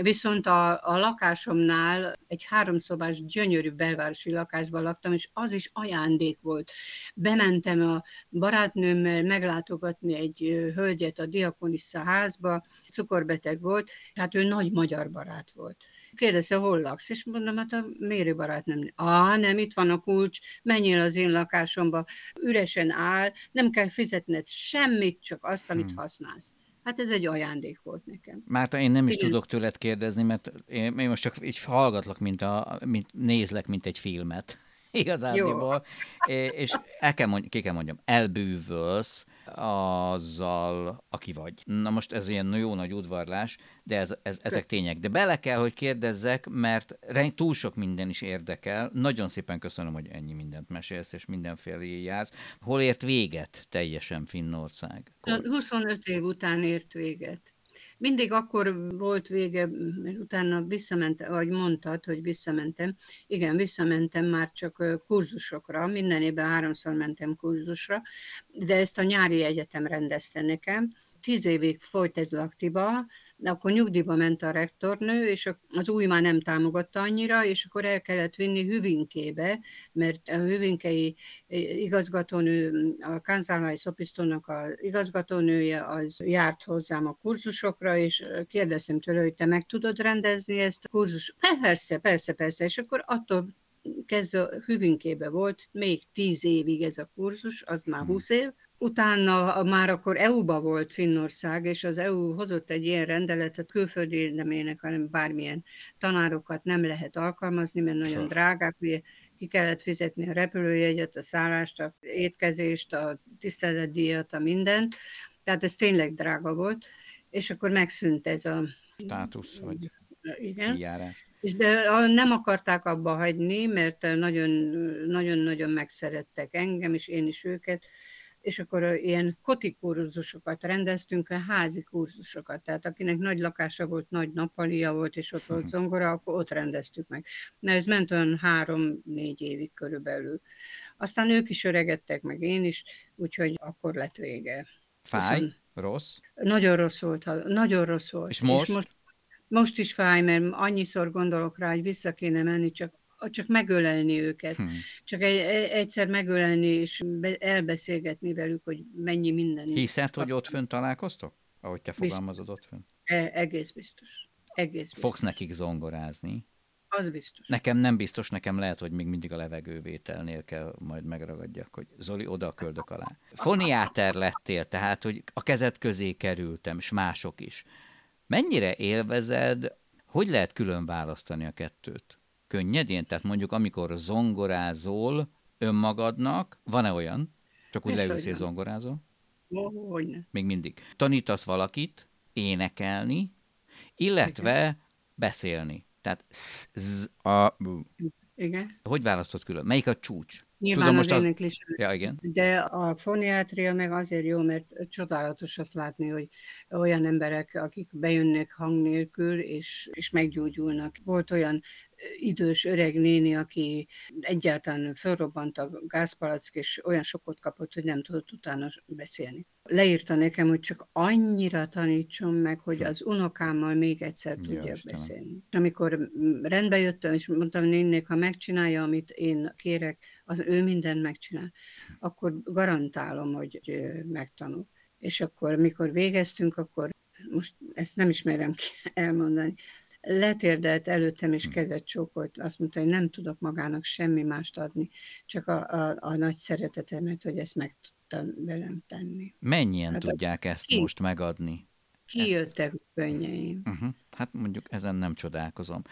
Viszont a, a lakásomnál egy háromszobás gyönyörű belvárosi lakásban laktam, és az is ajándék volt. Bementem a barátnőmmel meglátogatni egy hölgyet a Diakonissa házba, cukorbeteg volt, tehát ő nagy magyar barát volt. Kérdezte, hol laksz? És mondom, hát a méri barátnőm. Á, nem, itt van a kulcs, menjél az én lakásomba, üresen áll, nem kell fizetned semmit, csak azt, amit hmm. használsz. Hát ez egy ajándék volt nekem. Márta, én nem is Igen. tudok tőled kérdezni, mert én, én most csak így hallgatlak, mint, a, mint nézlek, mint egy filmet. Igazából. És el kell mondj, ki kell mondjam, elbűvölsz azzal, aki vagy. Na most ez ilyen jó nagy udvarlás, de ez, ez, ezek tények. De bele kell, hogy kérdezzek, mert túl sok minden is érdekel. Nagyon szépen köszönöm, hogy ennyi mindent mesélsz, és mindenféle jársz. Hol ért véget teljesen Finnország? 25 év után ért véget. Mindig akkor volt vége, mert utána visszamentem, vagy mondtad, hogy visszamentem. Igen, visszamentem már csak kurzusokra, minden évben háromszor mentem kurzusra, de ezt a nyári egyetem rendezte nekem. Tíz évig folyt ez Laktiba, akkor nyugdíjba ment a rektornő, és az új már nem támogatta annyira, és akkor el kellett vinni Hüvinkébe, mert a Hüvinkei igazgatónő, a Kanzálai Szopisztónak a igazgatónője, az járt hozzám a kurzusokra, és kérdeztem tőle, hogy te meg tudod rendezni ezt a kurzus? Persze, persze, persze, és akkor attól kezdve Hüvinkébe volt, még tíz évig ez a kurzus, az már húsz év, Utána már akkor EU-ba volt Finnország, és az EU hozott egy ilyen rendeletet, külföldi nem ének, hanem bármilyen tanárokat nem lehet alkalmazni, mert nagyon drágák, ki kellett fizetni a repülőjegyet, a szállást, a étkezést, a tiszteletdíjat, a mindent. Tehát ez tényleg drága volt, és akkor megszűnt ez a... Státusz, vagy igen. kijárás. És de nem akarták abba hagyni, mert nagyon-nagyon megszerettek engem, és én is őket, és akkor ilyen koti kurzusokat rendeztünk, a házi kurzusokat, tehát akinek nagy lakása volt, nagy napalia volt, és ott volt mhm. zongora, akkor ott rendeztük meg. Na ez ment olyan három-négy évig körülbelül. Aztán ők is öregedtek, meg én is, úgyhogy akkor lett vége. Fáj? Viszont rossz? Nagyon rossz volt, nagyon rossz volt. És most? És most most is fáj, mert annyiszor gondolok rá, hogy vissza kéne menni, csak csak megölelni őket. Hmm. Csak egy, egyszer megölelni és elbeszélgetni velük, hogy mennyi minden. Hiszed, hogy ott fönn találkoztok? Ahogy te fogalmazod ott fönn? E, egész biztos. Egész biztos. Fogsz nekik zongorázni? Az biztos. Nekem nem biztos, nekem lehet, hogy még mindig a levegővételnél kell majd megragadjak, hogy Zoli, oda a köldök alá. Foniáter lettél, tehát, hogy a kezed közé kerültem, és mások is. Mennyire élvezed, hogy lehet külön választani a kettőt? Könnyedén? Tehát mondjuk amikor zongorázol önmagadnak, van-e olyan? Csak úgy leülsz és zongorázol? Hogyne. Még mindig. Tanítasz valakit énekelni, illetve beszélni. Tehát sz, z, a. Igen. hogy választod külön? Melyik a csúcs? Nyilván Tudom, az, most az- éneklés, Ja, igen. de a foniátria meg azért jó, mert csodálatos azt látni, hogy olyan emberek, akik bejönnek hang nélkül, és, és meggyógyulnak. Volt olyan idős öreg néni, aki egyáltalán fölrobbant a gázpalack, és olyan sokkot kapott, hogy nem tudott utána beszélni. Leírta nekem, hogy csak annyira tanítson meg, hogy az unokámmal még egyszer tudjak Istenem. beszélni. És amikor mm, rendbe jöttem, és mondtam nénnek, ha megcsinálja, amit én kérek, az ő mindent megcsinál, akkor garantálom, hogy megtanul. És akkor, mikor végeztünk, akkor most ezt nem ismerem ki elmondani, letérdelt előttem, és kezet csókolt, azt mondta, hogy nem tudok magának semmi mást adni, csak a, a, a nagy szeretetemet, hogy ezt meg tudtam velem tenni. Mennyien Hát a- tudják ezt ki? most megadni? Kijöttek könnyeim. Uh-huh. Hát mondjuk ezen nem csodálkozom.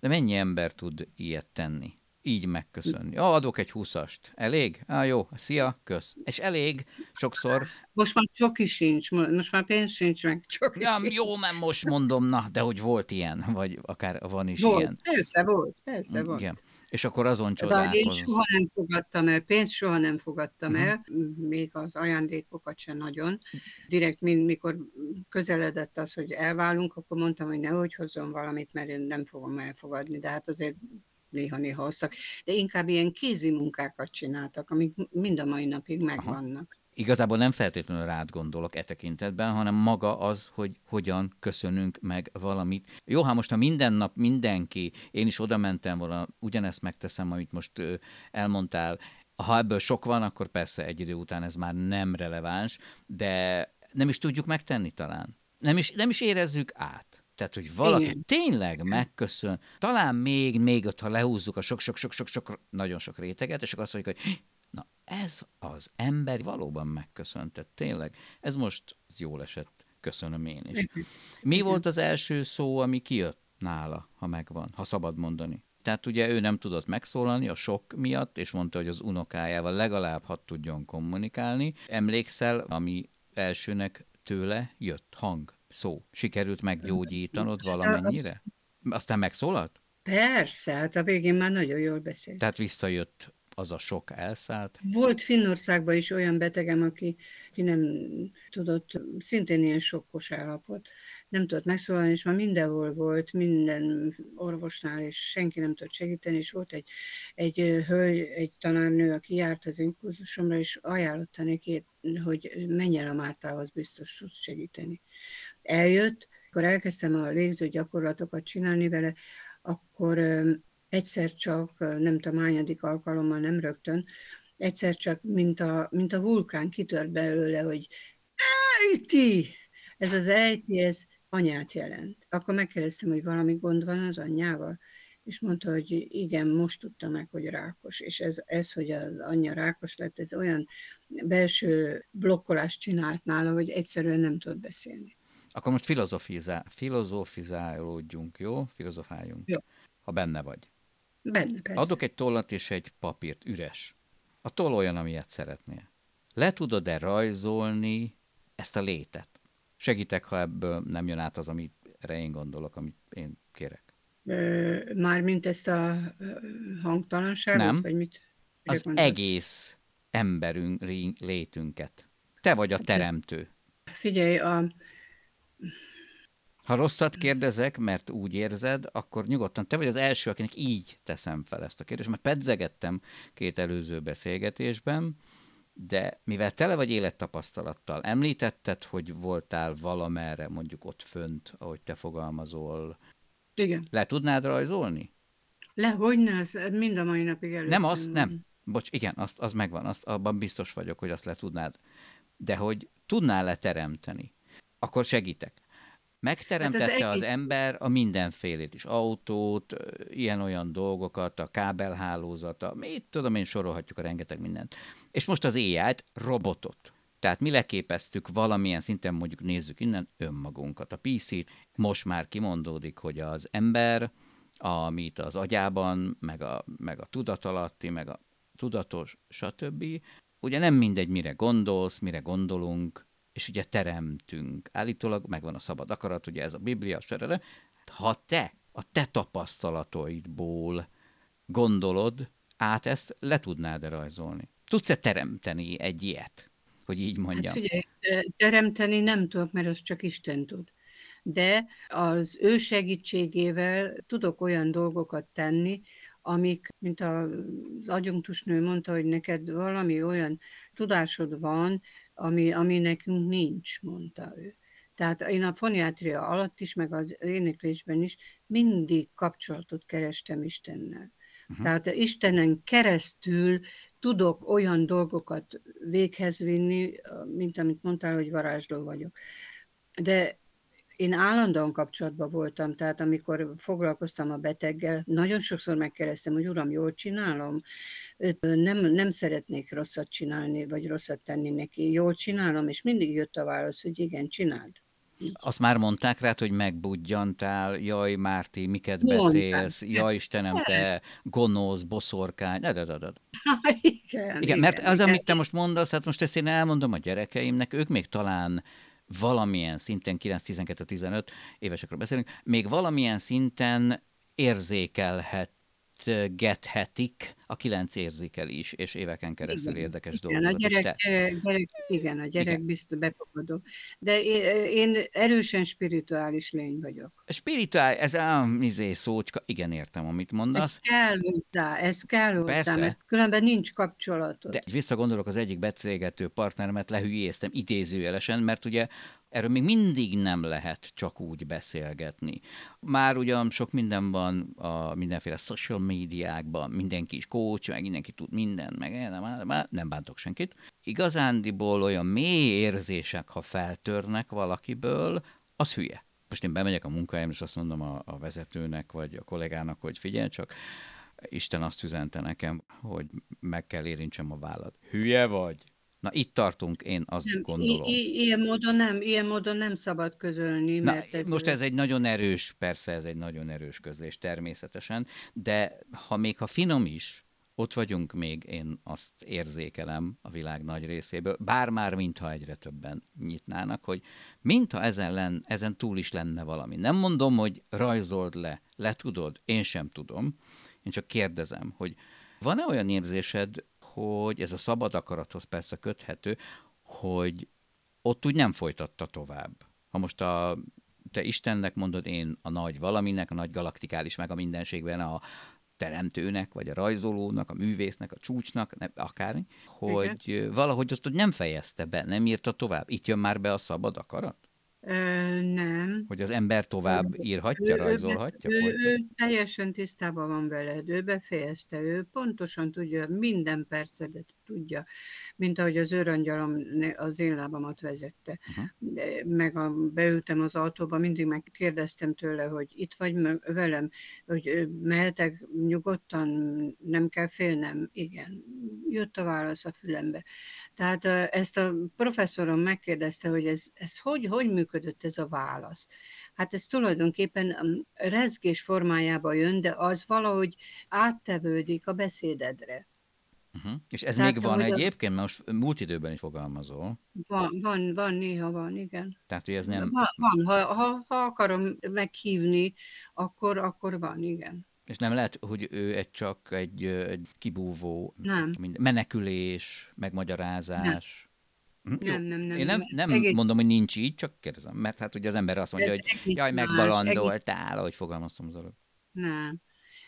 De mennyi ember tud ilyet tenni? Így megköszönni. Ja, adok egy húszast. Elég? Á, jó, szia, kösz. És elég sokszor. Most már csoki sincs, mo- most már pénz sincs, meg csoki Ja, sincs. jó, mert most mondom, na, de hogy volt ilyen, vagy akár van is Volt, ilyen. persze volt, persze volt. Igen. És akkor azon De hogy én csodálkozom. soha nem fogadtam el, pénzt soha nem fogadtam Mhm. el, még az ajándékokat sem nagyon. Direkt, mikor közeledett az, hogy elválunk, akkor mondtam, hogy nehogy hozzon valamit, mert én nem fogom elfogadni, de hát azért néha-néha hoztak. De inkább ilyen kézi munkákat csináltak, amik mind a mai napig megvannak. Igazából nem feltétlenül rád gondolok e tekintetben, hanem maga az, hogy hogyan köszönünk meg valamit. Jó, ha most ha minden nap mindenki, én is oda mentem volna, ugyanezt megteszem, amit most elmondtál, ha ebből sok van, akkor persze egy idő után ez már nem releváns, de nem is tudjuk megtenni talán. Nem is, nem is érezzük át. Tehát, hogy valaki Igen. tényleg megköszön, talán még, még ott, ha lehúzzuk a sok-sok-sok-sok, nagyon sok réteget, és akkor azt mondjuk, hogy na ez az ember valóban megköszöntett, tényleg. Ez most jól esett, köszönöm én is. Mi volt az első szó, ami kijött nála, ha megvan, ha szabad mondani? Tehát ugye ő nem tudott megszólalni a sok miatt, és mondta, hogy az unokájával legalább hat tudjon kommunikálni. Emlékszel, ami elsőnek tőle jött hang, szó. Sikerült meggyógyítanod valamennyire? Aztán megszólalt? Persze, hát a végén már nagyon jól beszélt. Tehát visszajött az a sok elszállt? Volt Finnországban is olyan betegem, aki, aki nem tudott, szintén ilyen sokkos állapot, nem tudott megszólalni, és már mindenhol volt, minden orvosnál, és senki nem tudott segíteni, és volt egy, egy hölgy, egy tanárnő, aki járt az én kurzusomra, és ajánlotta neki, hogy menj el a Mártához, biztos tudsz segíteni. Eljött, akkor elkezdtem a légző gyakorlatokat csinálni vele, akkor egyszer csak, nem tudom, hányadik alkalommal, nem rögtön, egyszer csak, mint a, mint a vulkán kitört belőle, hogy ejti! Ez az ejti, ez anyát jelent. Akkor megkérdeztem, hogy valami gond van az anyjával, és mondta, hogy igen, most tudta meg, hogy rákos, és ez, ez hogy az anyja rákos lett, ez olyan belső blokkolást csinált nála, hogy egyszerűen nem tud beszélni. Akkor most filozofizál, filozofizálódjunk, jó? Filozofáljunk. Jó. Ha benne vagy. Benne persze. Adok egy tollat és egy papírt, üres. A toll olyan, amilyet szeretnél. Le tudod-e rajzolni ezt a létet? Segítek, ha ebből nem jön át az, amire én gondolok, amit én kérek. Mármint ezt a hangtalanságot, Nem. vagy mit? Az mondtad? egész emberünk lé- létünket. Te vagy a teremtő. Figyelj, a, Ha rosszat kérdezek, mert úgy érzed, akkor nyugodtan te vagy az első, akinek így teszem fel ezt a kérdést, mert pedzegettem két előző beszélgetésben, de mivel tele vagy élettapasztalattal, említetted, hogy voltál valamerre, mondjuk ott fönt, ahogy te fogalmazol, igen. le tudnád rajzolni? Le, hogyne, az mind a mai napig előtt. Nem, az nem. Bocs, igen, azt, az megvan, azt, abban biztos vagyok, hogy azt le tudnád. De hogy tudnál-e teremteni? Akkor segítek. Megteremtette Hát az az, egész- ember a mindenfélét is, autót, ilyen-olyan dolgokat, a kábelhálózata, mit tudom én, sorolhatjuk a rengeteg mindent. És most az éjjelt, robotot. Tehát mi leképeztük valamilyen szinten, mondjuk nézzük innen, önmagunkat, a PC-t. Most már kimondódik, hogy az ember amit az agyában, meg a, meg a tudatalatti, meg a tudatos, stb. Ugye nem mindegy, mire gondolsz, mire gondolunk, és ugye teremtünk. Állítólag megvan a szabad akarat, ugye ez a Biblia, serere. Ha te a te tapasztalataidból gondolod át, ezt le tudnád-e rajzolni? Tudsz-e teremteni egy ilyet, hogy így mondjam? Hát figyelj, teremteni nem tudok, mert az csak Isten tud. De az ő segítségével tudok olyan dolgokat tenni, amik, mint az adjunktusnő mondta, hogy neked valami olyan tudásod van, ami, ami nekünk nincs, mondta ő. Tehát én a foniátria alatt is, meg az éneklésben is mindig kapcsolatot kerestem Istennel. Uh-huh. Tehát Istenen keresztül tudok olyan dolgokat véghez vinni, mint amit mondtál, hogy varázsló vagyok. De én állandóan kapcsolatban voltam, tehát amikor foglalkoztam a beteggel, nagyon sokszor megkeresztem, hogy uram, jól csinálom, nem, nem szeretnék rosszat csinálni, vagy rosszat tenni neki, jól csinálom, és mindig jött a válasz, hogy igen, csináld. Azt már mondták rád, hogy megbudjantál, jaj, Márti, miket beszélsz, Mondták. jaj, Istenem, te gonosz, boszorkány, de, de, de, de. igen, igen, mert az, igen. amit te most mondasz, hát most ezt én elmondom a gyerekeimnek, ők még talán valamilyen szinten, 9-12-15 évesekről beszélünk, még valamilyen szinten érzékelhet érzékelgethetik, a kilenc érzékel is, és éveken keresztül igen, érdekes igen, A gyerek, gyerek, gyerek, igen, a gyerek igen. biztos befogadó. De én, én erősen spirituális lény vagyok. Spirituál, ez a mizé szócska, igen, értem, amit mondasz. Ez kell hozzá, ez kell hozzá, Persze. mert különben nincs kapcsolatot. De visszagondolok az egyik beszélgető partneremet, lehülyéztem idézőjelesen, mert ugye Erről még mindig nem lehet csak úgy beszélgetni. Már ugyan sok minden van a mindenféle social médiákban, mindenki is coach, meg mindenki tud mindent, meg nem, nem, nem bántok senkit. Igazándiból olyan mély érzések, ha feltörnek valakiből, az hülye. Most én bemegyek a munkahelyemre, és azt mondom a, a vezetőnek, vagy a kollégának, hogy figyelj csak, Isten azt üzente nekem, hogy meg kell érintsem a vállat. Hülye vagy? Na itt tartunk, én azt nem, gondolom. Ilyen, módon nem, ilyen módon nem szabad közölni. Na, mert ez most ez egy nagyon erős, persze ez egy nagyon erős közlés természetesen, de ha még ha finom is, ott vagyunk még, én azt érzékelem a világ nagy részéből, bár már mintha egyre többen nyitnának, hogy mintha ezen, len, ezen túl is lenne valami. Nem mondom, hogy rajzold le, le tudod, én sem tudom, én csak kérdezem, hogy van-e olyan érzésed, hogy ez a szabad akarathoz persze köthető, hogy ott úgy nem folytatta tovább. Ha most a te Istennek mondod, én a nagy valaminek, a nagy galaktikális meg a mindenségben a teremtőnek, vagy a rajzolónak, a művésznek, a csúcsnak, ne, akár, hogy Igen. valahogy ott nem fejezte be, nem írta tovább. Itt jön már be a szabad akarat? Ö, nem. Hogy az ember tovább írhatja, ő, rajzolhatja? Ő, ő, ő teljesen tisztában van veled, ő befejezte, ő pontosan tudja, minden percedet tudja, mint ahogy az őrangyalom az én lábamat vezette. Uh-huh. Meg a, beültem az autóba, mindig megkérdeztem tőle, hogy itt vagy velem, hogy mehetek nyugodtan, nem kell félnem. Igen, jött a válasz a fülembe. Tehát ezt a professzorom megkérdezte, hogy ez, ez hogy, hogy működött ez a válasz. Hát ez tulajdonképpen rezgés formájába jön, de az valahogy áttevődik a beszédedre. Uh-huh. És ez Tehát, még van egyébként, mert most múlt időben is fogalmazol. Van, van, van, néha van, igen. Tehát, hogy ez nem... Van, van. Ha, ha, ha akarom meghívni, akkor, akkor van, igen. És nem lehet, hogy ő egy csak egy, egy kibúvó, nem. menekülés, megmagyarázás. Nem, hm? nem, nem, nem. Én nem, nem egész... mondom, hogy nincs így, csak kérdezem, mert hát ugye az ember azt mondja, ez hogy jaj, más, megbalandoltál, egész... ahogy fogalmaztam az előbb. Nem,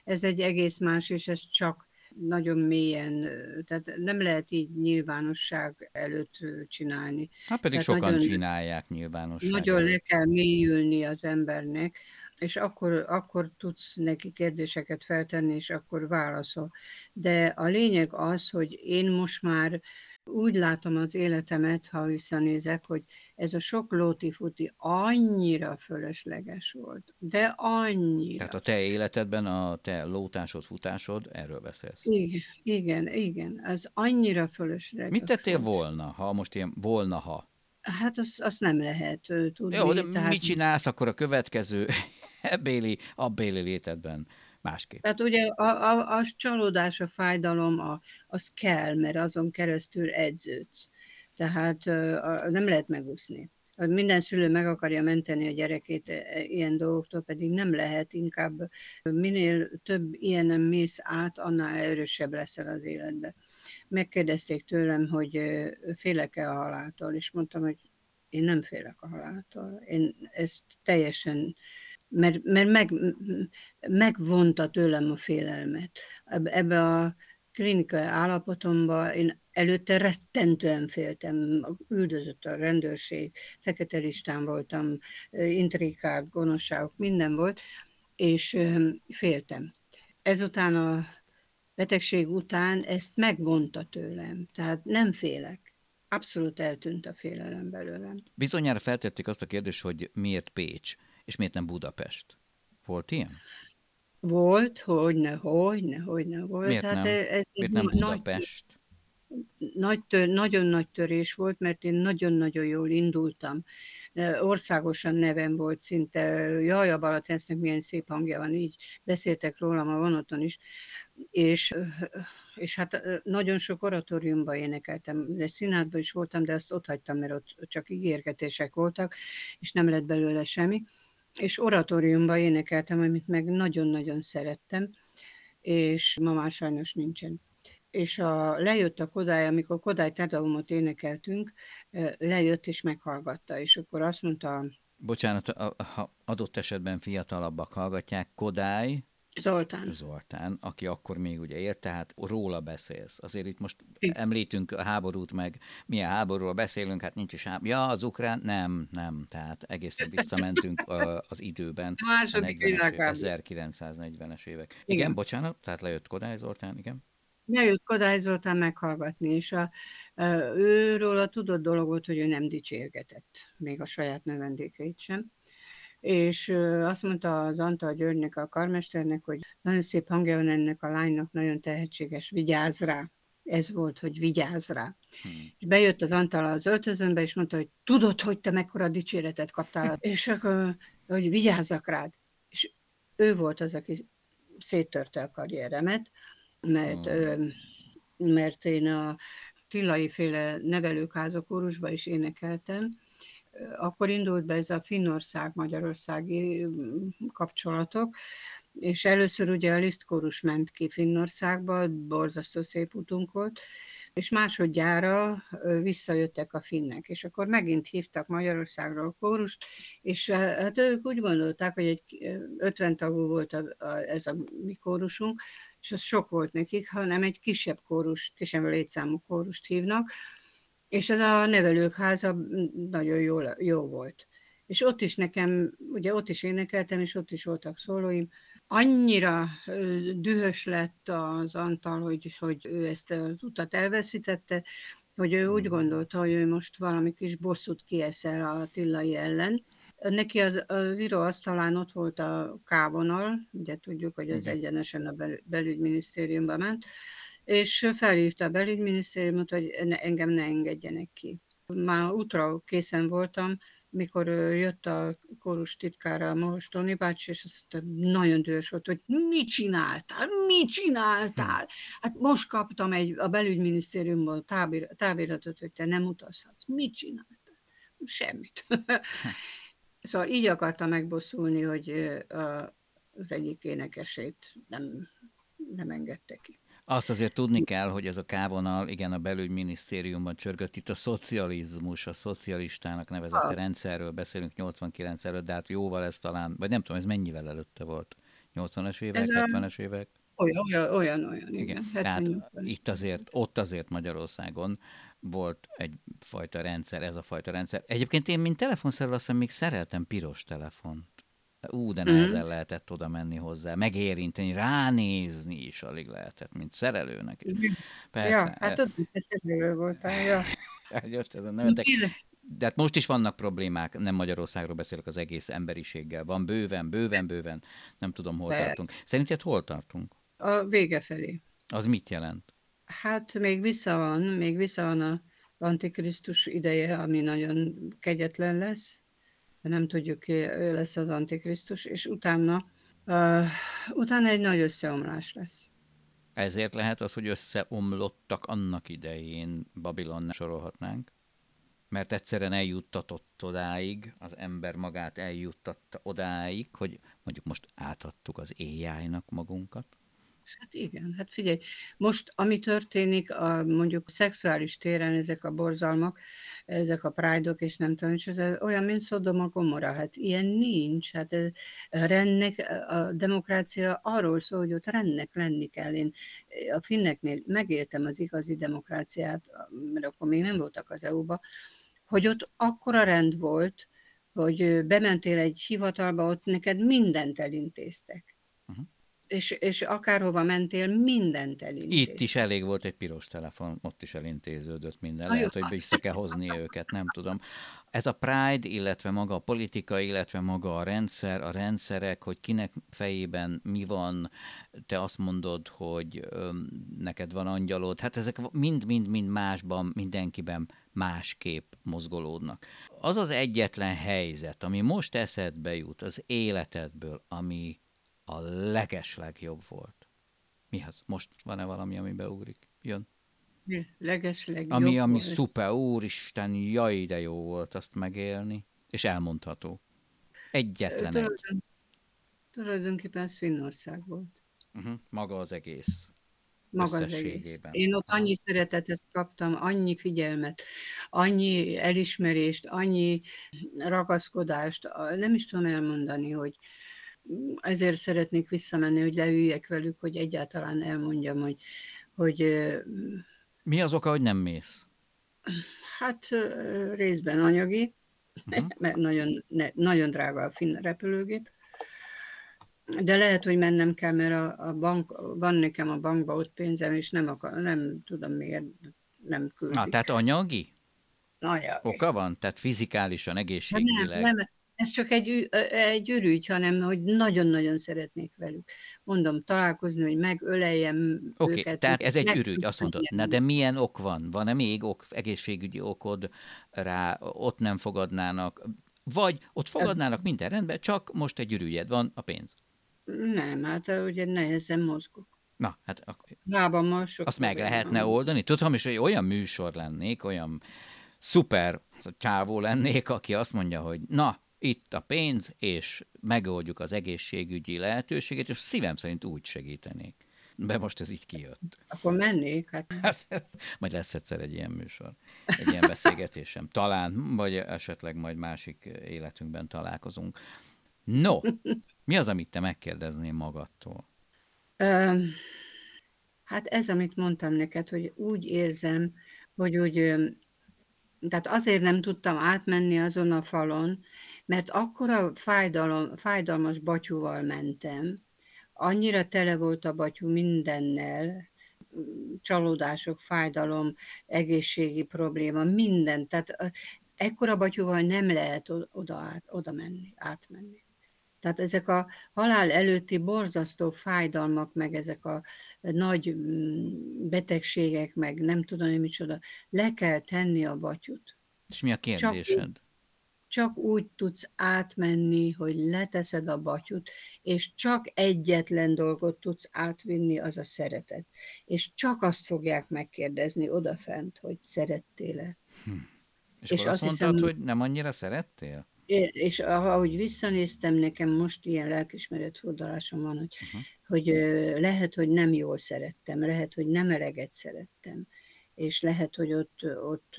ez egy egész más, és ez csak nagyon mélyen, tehát nem lehet így nyilvánosság előtt csinálni. Hát pedig tehát sokan nagyon, csinálják nyilvánosság Nagyon előtt. le kell mélyülni az embernek, és akkor, akkor tudsz neki kérdéseket feltenni, és akkor válaszol. De a lényeg az, hogy én most már úgy látom az életemet, ha visszanézek, hogy ez a sok lóti-futi annyira fölösleges volt, de annyira. Tehát a te életedben a te lótásod, futásod, erről beszélsz. Igen, igen, igen, az annyira fölösleges. Mit tettél volt. volna, ha most ilyen volna, ha? Hát azt, azt nem lehet tudni. Jó, de tehát... mit csinálsz akkor a következő ebbéli, abbéli létedben? Másképp. Tehát ugye a, a, a csalódás, a fájdalom, a, az kell, mert azon keresztül edződsz. Tehát a, nem lehet megúszni. Minden szülő meg akarja menteni a gyerekét e, e, ilyen dolgoktól, pedig nem lehet, inkább minél több ilyenem mész át, annál erősebb leszel az életbe. Megkérdezték tőlem, hogy félek-e a haláltól, és mondtam, hogy én nem félek a haláltól. Én ezt teljesen mert, mert meg, megvonta tőlem a félelmet. Ebbe a klinikai állapotomban én előtte rettentően féltem, üldözött a rendőrség, fekete listán voltam, intrikák, gonoszságok, minden volt, és féltem. Ezután a betegség után ezt megvonta tőlem, tehát nem félek. Abszolút eltűnt a félelem belőlem. Bizonyára feltették azt a kérdést, hogy miért Pécs, és miért nem Budapest. Volt ilyen? Volt, hogyne, hogyne, hogyne volt. Miért hát nem? Ez miért nem Budapest? Nagy, nagy tör, nagyon nagy törés volt, mert én nagyon-nagyon jól indultam. Országosan nevem volt szinte, jaj, a Balatensznek milyen szép hangja van, így beszéltek rólam a vonaton is, és, és hát nagyon sok oratóriumban énekeltem, de színházban is voltam, de azt ott hagytam, mert ott csak ígérgetések voltak, és nem lett belőle semmi és oratóriumban énekeltem, amit meg nagyon-nagyon szerettem, és ma már sajnos nincsen. És a, lejött a Kodály, amikor Kodály Tedaumot énekeltünk, lejött és meghallgatta, és akkor azt mondta... Bocsánat, ha adott esetben fiatalabbak hallgatják, Kodály, Zoltán. Zoltán, aki akkor még ugye élt, tehát róla beszélsz. Azért itt most említünk a háborút, meg milyen háborúról beszélünk, hát nincs is háború. Ja, az ukrán, nem, nem, tehát egészen visszamentünk az időben. A második a 1940-es évek. Igen. igen, bocsánat, tehát lejött Kodály Zoltán, igen. Lejött Kodály Zoltán meghallgatni, és a, a, őről a tudott dolog volt, hogy ő nem dicsérgetett, még a saját növendékeit sem és azt mondta az Antal Györgynek, a karmesternek, hogy nagyon szép hangja van ennek a lánynak, nagyon tehetséges, vigyázz rá. Ez volt, hogy vigyázz rá. Hmm. És bejött az Antal az öltözönbe, és mondta, hogy tudod, hogy te mekkora dicséretet kaptál, és akkor, hogy vigyázzak rád. És ő volt az, aki széttörte a karrieremet, mert, hmm. mert én a Tillai féle nevelőkházak is énekeltem, akkor indult be ez a Finnország-Magyarországi kapcsolatok, és először ugye a Lisztkórus ment ki Finnországba, borzasztó szép utunk volt, és másodjára visszajöttek a finnek, és akkor megint hívtak Magyarországról kórust, és hát ők úgy gondolták, hogy egy 50 tagú volt a, a, ez a mi kórusunk, és az sok volt nekik, hanem egy kisebb kórus, kisebb létszámú kórust hívnak, és ez a nevelők háza nagyon jó, jó volt. És ott is nekem, ugye ott is énekeltem, és ott is voltak szólóim. Annyira dühös lett az Antal, hogy, hogy ő ezt az utat elveszítette, hogy ő úgy gondolta, hogy ő most valami kis bosszút kieszel a Tillai ellen. Neki az, az íróasztalán ott volt a K-vonal, ugye tudjuk, hogy az egyenesen a bel, belügyminisztériumba ment, és felhívta a belügyminisztériumot, hogy engem ne engedjenek ki. Már útra készen voltam, mikor jött a korus titkára a Toni bácsi, és azt mondta, nagyon dühös volt, hogy mit csináltál, mit csináltál? Hát most kaptam egy, a belügyminisztériumból távir, táviratot, hogy te nem utazhatsz. Mit csináltál? Semmit. szóval így akarta megbosszulni, hogy az egyik énekesét nem, nem engedte ki. Azt azért tudni kell, hogy ez a kávonal, igen, a belügyminisztériumban csörgött. Itt a szocializmus, a szocialistának nevezett ah. rendszerről beszélünk 89 előtt, de hát jóval ez talán, vagy nem tudom, ez mennyivel előtte volt? 80-as évek, 70-es évek? Olyan, olyan, olyan, olyan igen. igen. Tehát itt azért, ott azért Magyarországon volt egyfajta rendszer, ez a fajta rendszer. Egyébként én, mint telefonszerelő, azt még szereltem piros telefont. Ú, de nehezen mm-hmm. lehetett oda menni hozzá, megérinteni, ránézni is alig lehetett, mint szerelőnek is. Persze. Ja, hát ott szerelő voltál, ja. Most ezen nem de hát most is vannak problémák, nem Magyarországról beszélek, az egész emberiséggel. Van bőven, bőven, bőven, nem tudom, hol Lehet. tartunk. Szerinted hol tartunk? A vége felé. Az mit jelent? Hát még vissza van, még vissza van a Antikrisztus ideje, ami nagyon kegyetlen lesz, nem tudjuk ki lesz az Antikrisztus, és utána Uh, utána egy nagy összeomlás lesz. Ezért lehet az, hogy összeomlottak annak idején, Babilon sorolhatnánk? Mert egyszerűen eljuttatott odáig, az ember magát eljuttatta odáig, hogy mondjuk most átadtuk az AI-nak magunkat? Hát igen, hát figyelj, most ami történik a mondjuk szexuális téren, ezek a borzalmak, ezek a prájdok, és nem tudom, és ez olyan, mint Szodoma Gomora, hát ilyen nincs, hát ez, rendnek, a demokrácia arról szól, hogy ott rendnek lenni kell. Én a finneknél megéltem az igazi demokráciát, mert akkor még nem voltak az EU-ba, hogy ott akkora rend volt, hogy bementél egy hivatalba, ott neked mindent elintéztek és, és akárhova mentél, mindent elintéz. Itt is elég volt egy piros telefon, ott is elintéződött minden. Na Lehet, jó. hogy vissza kell hozni őket, nem tudom. Ez a Pride, illetve maga a politika, illetve maga a rendszer, a rendszerek, hogy kinek fejében mi van, te azt mondod, hogy öm, neked van angyalod, hát ezek mind-mind-mind másban, mindenkiben másképp mozgolódnak. Az az egyetlen helyzet, ami most eszedbe jut az életedből, ami a legeslegjobb volt. Mi az? Most van-e valami, ami beugrik? Jön? Legesleg Ami, ami volt. szuper, úristen, jaj, de jó volt azt megélni, és elmondható. Egyetlen Tulajdon, egy. Tulajdonképpen ez Finnország volt. Uh-huh. Maga az egész. Maga az egész. Én ott annyi szeretetet kaptam, annyi figyelmet, annyi elismerést, annyi ragaszkodást, nem is tudom elmondani, hogy, ezért szeretnék visszamenni, hogy leüljek velük, hogy egyáltalán elmondjam, hogy... hogy Mi az oka, hogy nem mész? Hát részben anyagi, uh-huh. mert nagyon, ne, nagyon drága a finn repülőgép, de lehet, hogy mennem kell, mert a, a bank, van nekem a bankba ott pénzem, és nem, akar, nem tudom miért nem küldik. Na, tehát anyagi? Anyagi. Oka van? Tehát fizikálisan, egészségileg? Nem, nem, ez csak egy, egy ürügy, hanem hogy nagyon-nagyon szeretnék velük. Mondom, találkozni, hogy megöleljem okay, őket. tehát ez egy ürügy, azt mondod. Na de milyen ok van? Van-e még ok, egészségügyi okod rá, ott nem fogadnának, vagy ott fogadnának minden rendben, csak most egy ürügyed van, a pénz. Nem, hát ugye nehezen mozgok. Na, hát akkor... Lábammal sok. Azt meg lehetne oldani? Tudom is, hogy olyan műsor lennék, olyan szuper csávó lennék, aki azt mondja, hogy na, itt a pénz, és megoldjuk az egészségügyi lehetőséget, és szívem szerint úgy segítenék. De most ez így kijött. Akkor mennék. Hát. hát majd lesz egyszer egy ilyen műsor, egy ilyen beszélgetésem. Talán, vagy esetleg majd másik életünkben találkozunk. No, mi az, amit te megkérdeznél magadtól? Um, hát ez, amit mondtam neked, hogy úgy érzem, hogy úgy, tehát azért nem tudtam átmenni azon a falon, mert akkora fájdalom, fájdalmas batyúval mentem, annyira tele volt a batyú mindennel, csalódások, fájdalom, egészségi probléma, minden. Tehát ekkora batyúval nem lehet oda, át, oda menni, átmenni. Tehát ezek a halál előtti borzasztó fájdalmak, meg ezek a nagy mm, betegségek, meg nem tudom, hogy micsoda, le kell tenni a batyút. És mi a kérdésed? Csak csak úgy tudsz átmenni, hogy leteszed a batyut, és csak egyetlen dolgot tudsz átvinni, az a szeretet. És csak azt fogják megkérdezni odafent, hogy szerettél-e. Hm. És, és azt mondtad, hiszem, hogy nem annyira szerettél? És ahogy visszanéztem, nekem most ilyen lelkismeret fordulásom van, hogy, uh-huh. hogy lehet, hogy nem jól szerettem, lehet, hogy nem eleget szerettem, és lehet, hogy ott, ott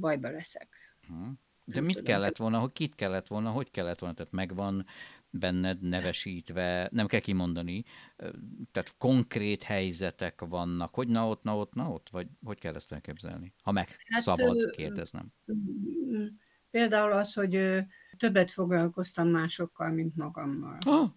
bajba leszek. Uh-huh. De mit kellett volna, hogy kit kellett volna, hogy kellett volna? Tehát megvan benned nevesítve, nem kell kimondani, tehát konkrét helyzetek vannak, hogy na ott, na ott, na ott, vagy hogy kell ezt elképzelni? Ha meg hát, szabad kérdeznem. Például az, hogy többet foglalkoztam másokkal, mint magammal. Ha?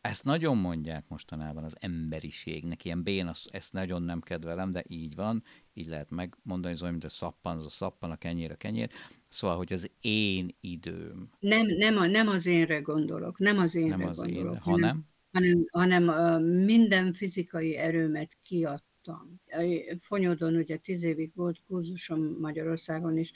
Ezt nagyon mondják mostanában az emberiségnek, ilyen bén, ezt nagyon nem kedvelem, de így van, így lehet megmondani, hogy mint a szappan, az a szappan, a kenyér, a kenyér. Szóval, hogy az én időm. Nem, nem, a, nem az énre gondolok, nem az énre nem az gondolok. Én, hanem? Hanem, hanem minden fizikai erőmet kiadtam. Fonyodon ugye tíz évig volt kurzusom Magyarországon, és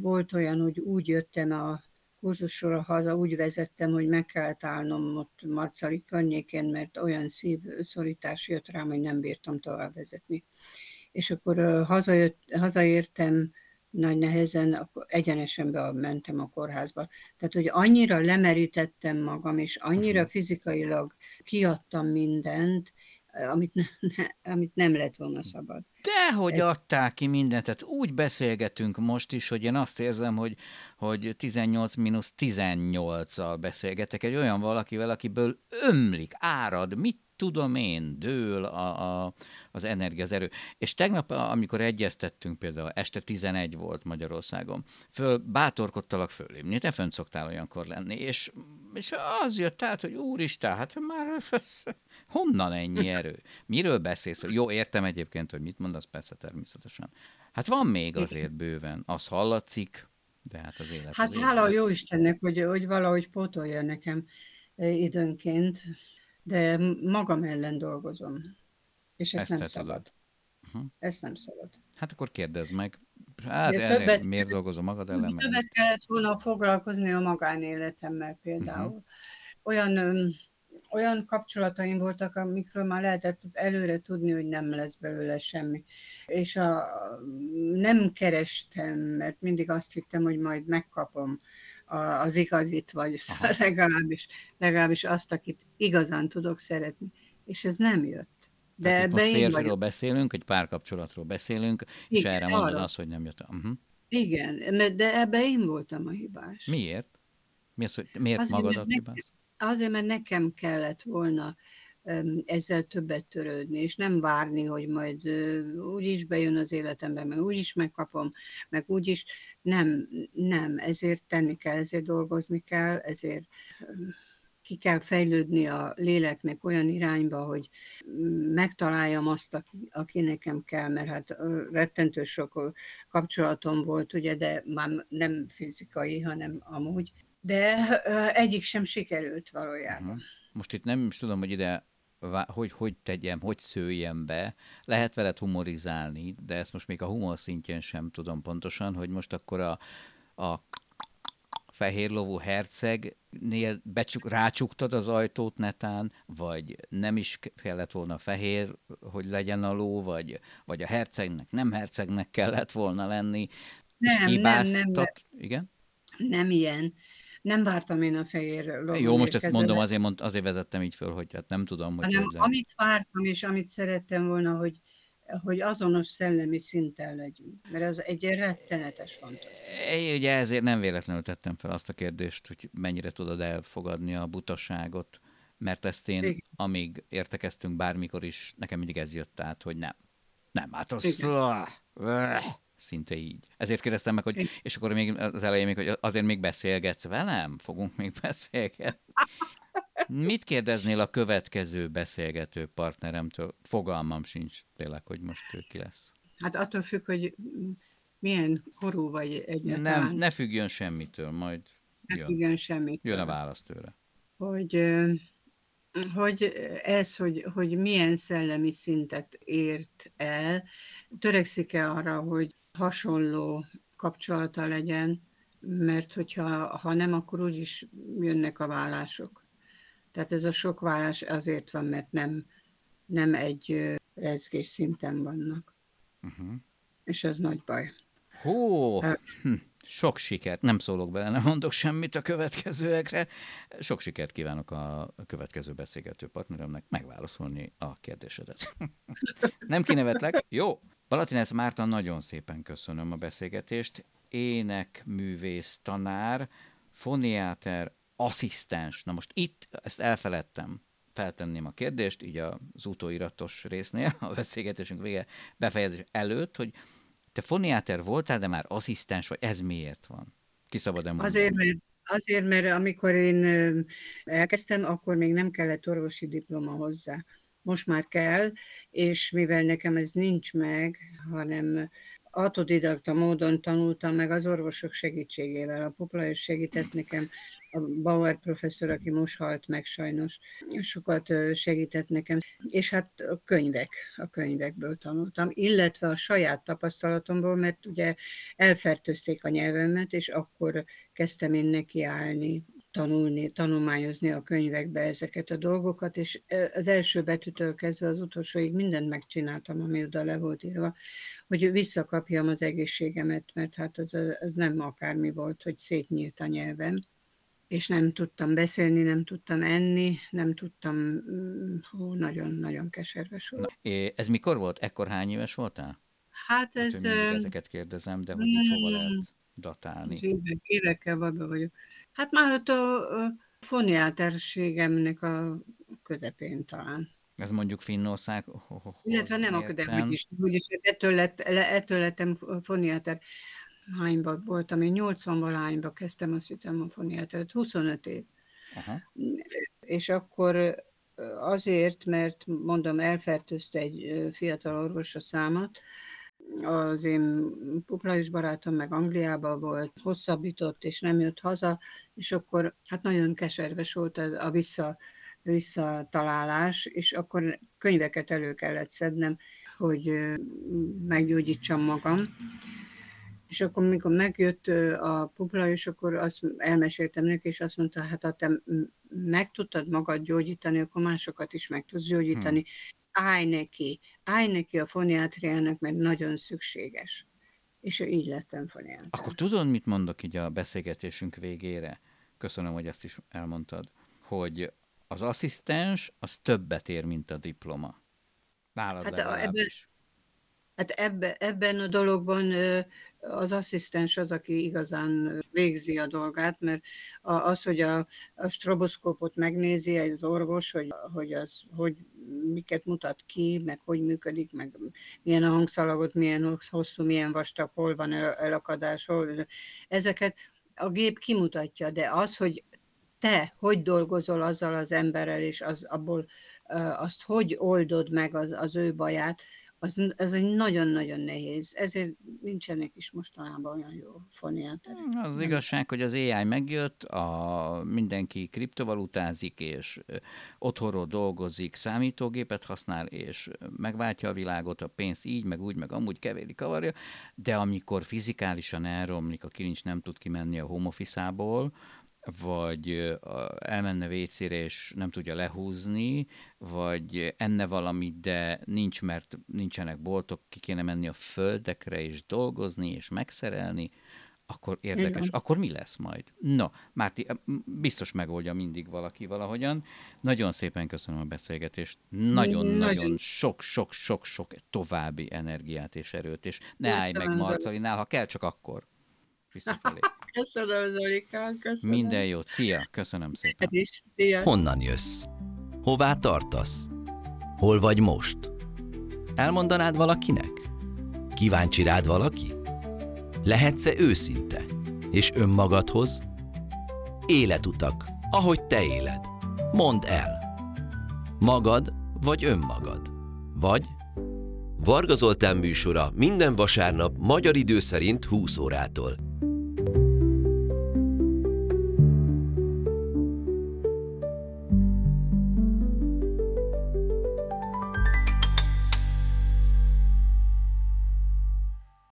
volt olyan, hogy úgy jöttem a kurzusról haza úgy vezettem, hogy meg kellett állnom ott Marcali környékén, mert olyan szívszorítás jött rám, hogy nem bírtam tovább vezetni. És akkor hazajött, hazaértem, nagy nehezen, akkor egyenesen mentem a kórházba. Tehát, hogy annyira lemerítettem magam, és annyira mhm. fizikailag kiadtam mindent, amit, ne, ne, amit nem lett volna szabad. Dehogy Ez... adták ki mindent, tehát úgy beszélgetünk most is, hogy én azt érzem, hogy, hogy 18 mínusz 18-al beszélgetek egy olyan valakivel, akiből ömlik, árad, mit tudom én, dől a, a, az energia, az erő. És tegnap, amikor egyeztettünk, például este 11 volt Magyarországon, föl bátorkodtalak fölépni, te fönt szoktál olyankor lenni, és, és az jött át, hogy úristen, hát már honnan ennyi erő? Miről beszélsz? Jó, értem egyébként, hogy mit mondasz, persze természetesen. Hát van még azért bőven, az hallatszik, de hát az élet. Hát az hála jó Istennek, hogy, hogy valahogy pótolja nekem eh, időnként de magam ellen dolgozom. És ezt, ezt nem szabad. Uh-huh. Ezt nem szabad. Hát akkor kérdezd meg. Hát erre, többet, miért dolgozom magad ellen? Többet kellett volna foglalkozni a magánéletemmel például. Uh-huh. Olyan, olyan kapcsolataim voltak, amikről már lehetett előre tudni, hogy nem lesz belőle semmi. És a, nem kerestem, mert mindig azt hittem, hogy majd megkapom az igazit, vagy legalábbis, legalábbis azt, akit igazán tudok szeretni. És ez nem jött. De Tehát ebbe férfiról vagyok. beszélünk, egy párkapcsolatról beszélünk, Igen, és erre mondod azt, hogy nem jött. Uh-huh. Igen, de ebbe én voltam a hibás. Miért? Mi az, hogy miért azért, magadat hibás? Azért, mert nekem kellett volna ezzel többet törődni, és nem várni, hogy majd úgyis bejön az életembe, meg úgyis megkapom, meg úgyis nem, nem, ezért tenni kell, ezért dolgozni kell, ezért ki kell fejlődni a léleknek olyan irányba, hogy megtaláljam azt, aki, aki nekem kell, mert hát rettentő sok kapcsolatom volt, ugye, de már nem fizikai, hanem amúgy. De egyik sem sikerült valójában. Most itt nem is tudom, hogy ide hogy, hogy tegyem, hogy szőjem be. Lehet veled humorizálni, de ezt most még a humor szintjén sem tudom pontosan, hogy most akkor a, a fehér lovú hercegnél becsuk, rácsuktad az ajtót netán, vagy nem is kellett volna fehér, hogy legyen a ló, vagy, vagy a hercegnek nem hercegnek kellett volna lenni. Nem, nem, nem, nem. Igen? Nem ilyen nem vártam én a fehér logon Jó, most ezt mondom, azért, mond, azért vezettem így föl, hogy hát nem tudom, hogy... Hanem amit vártam, és amit szerettem volna, hogy, hogy azonos szellemi szinten legyünk, mert ez egy rettenetes fontos. Én ugye ezért nem véletlenül tettem fel azt a kérdést, hogy mennyire tudod elfogadni a butaságot, mert ezt én, Igen. amíg értekeztünk bármikor is, nekem mindig ez jött át, hogy nem. Nem, hát az szinte így. Ezért kérdeztem meg, hogy, és akkor még az elején még, hogy azért még beszélgetsz velem? Fogunk még beszélgetni? Mit kérdeznél a következő beszélgető partneremtől? Fogalmam sincs tényleg, hogy most ő ki lesz. Hát attól függ, hogy milyen korú vagy egyáltalán. Nem, ne függjön semmitől, majd ne jön. függjön semmitől. Jön a válasz tőle. Hogy, hogy ez, hogy, hogy milyen szellemi szintet ért el, törekszik-e arra, hogy hasonló kapcsolata legyen, mert hogyha ha nem, akkor úgyis jönnek a vállások. Tehát ez a sok vállás azért van, mert nem, nem egy rezgés szinten vannak. Uh-huh. És ez nagy baj. Hó, uh, hm, sok sikert, nem szólok bele, nem mondok semmit a következőekre. Sok sikert kívánok a következő beszélgető partneremnek megválaszolni a kérdésedet. nem kinevetlek? Jó, Balatines Márta, nagyon szépen köszönöm a beszélgetést. Énekművész tanár, foniáter, asszisztens. Na most itt ezt elfeledtem feltenném a kérdést, így az utóiratos résznél, a beszélgetésünk vége befejezés előtt, hogy te foniáter voltál, de már asszisztens vagy, ez miért van? Ki szabad Azért, mert Azért, mert amikor én elkezdtem, akkor még nem kellett orvosi diploma hozzá most már kell, és mivel nekem ez nincs meg, hanem autodidakta módon tanultam meg az orvosok segítségével. A popula is segített nekem a Bauer professzor, aki most halt meg sajnos, sokat segített nekem, és hát a könyvek, a könyvekből tanultam, illetve a saját tapasztalatomból, mert ugye elfertőzték a nyelvemet, és akkor kezdtem én nekiállni tanulni, tanulmányozni a könyvekbe ezeket a dolgokat, és az első betűtől kezdve az utolsóig mindent megcsináltam, ami oda le volt írva, hogy visszakapjam az egészségemet, mert hát az, az nem akármi volt, hogy szétnyílt a nyelvem, és nem tudtam beszélni, nem tudtam enni, nem tudtam, mm, hú, nagyon-nagyon keserves volt. Na, ez mikor volt? Ekkor hány éves voltál? Hát ez... Hát, ezeket kérdezem, de hogy hova lehet datálni? Évek, évekkel bajba vagyok. Hát már ott a, a foniáterségemnek a közepén talán. Ez mondjuk Finnország. Illetve nem akadémikus is, úgyis ettől, lett, ettől lettem foniáter. Hányban voltam? Én 80 valahányban kezdtem azt hiszem a foniáteret, 25 év. Aha. És akkor azért, mert mondom, elfertőzte egy fiatal orvos a számat, az én puplajos barátom meg Angliában volt, hosszabbított, és nem jött haza, és akkor hát nagyon keserves volt a vissza, visszatalálás, és akkor könyveket elő kellett szednem, hogy meggyógyítsam magam. És akkor, mikor megjött a puplajos, akkor azt elmeséltem neki, és azt mondta, hát ha te meg tudtad magad gyógyítani, akkor másokat is meg tudsz gyógyítani. Hmm állj neki, állj neki a foniátriának, mert nagyon szükséges. És így lettem foniáter. Akkor tudod, mit mondok így a beszélgetésünk végére? Köszönöm, hogy ezt is elmondtad. Hogy az asszisztens az többet ér, mint a diploma. Nálad hát ebben, hát ebbe, ebben a dologban az asszisztens az, aki igazán végzi a dolgát, mert az, hogy a, a stroboszkópot megnézi egy orvos, hogy, hogy az hogy miket mutat ki, meg hogy működik, meg milyen a hangszalagot, milyen hosszú, milyen vastag, hol van elakadás, hol. Ezeket a gép kimutatja, de az, hogy te hogy dolgozol azzal az emberrel, és az, abból azt hogy oldod meg az, az ő baját, az, az egy nagyon-nagyon nehéz. Ezért nincsenek is mostanában olyan jó foniáterek. Hmm, az, az igazság, hogy az AI megjött, a, mindenki kriptovalutázik, és otthonról dolgozik, számítógépet használ, és megváltja a világot, a pénzt így, meg úgy, meg amúgy kevéri, kavarja, de amikor fizikálisan elromlik, a kilincs nem tud kimenni a home office-ából, vagy elmenne vécére és nem tudja lehúzni, vagy enne valamit, de nincs, mert nincsenek boltok, ki kéne menni a földekre és dolgozni és megszerelni, akkor érdekes. Igen. Akkor mi lesz majd? No, Márti, biztos megoldja mindig valaki valahogyan. Nagyon szépen köszönöm a beszélgetést. Nagyon-nagyon sok-sok-sok-sok további energiát és erőt, és ne állj meg Marcalinál, ha kell, csak akkor visszafelé. Köszönöm, Zolika, köszönöm. Minden jó, szia, köszönöm szépen. is, szia. Honnan jössz? Hová tartasz? Hol vagy most? Elmondanád valakinek? Kíváncsi rád valaki? Lehetsz-e őszinte? És önmagadhoz? Életutak, ahogy te éled. Mondd el. Magad vagy önmagad? Vagy Varga Zoltán műsora minden vasárnap magyar idő szerint 20 órától.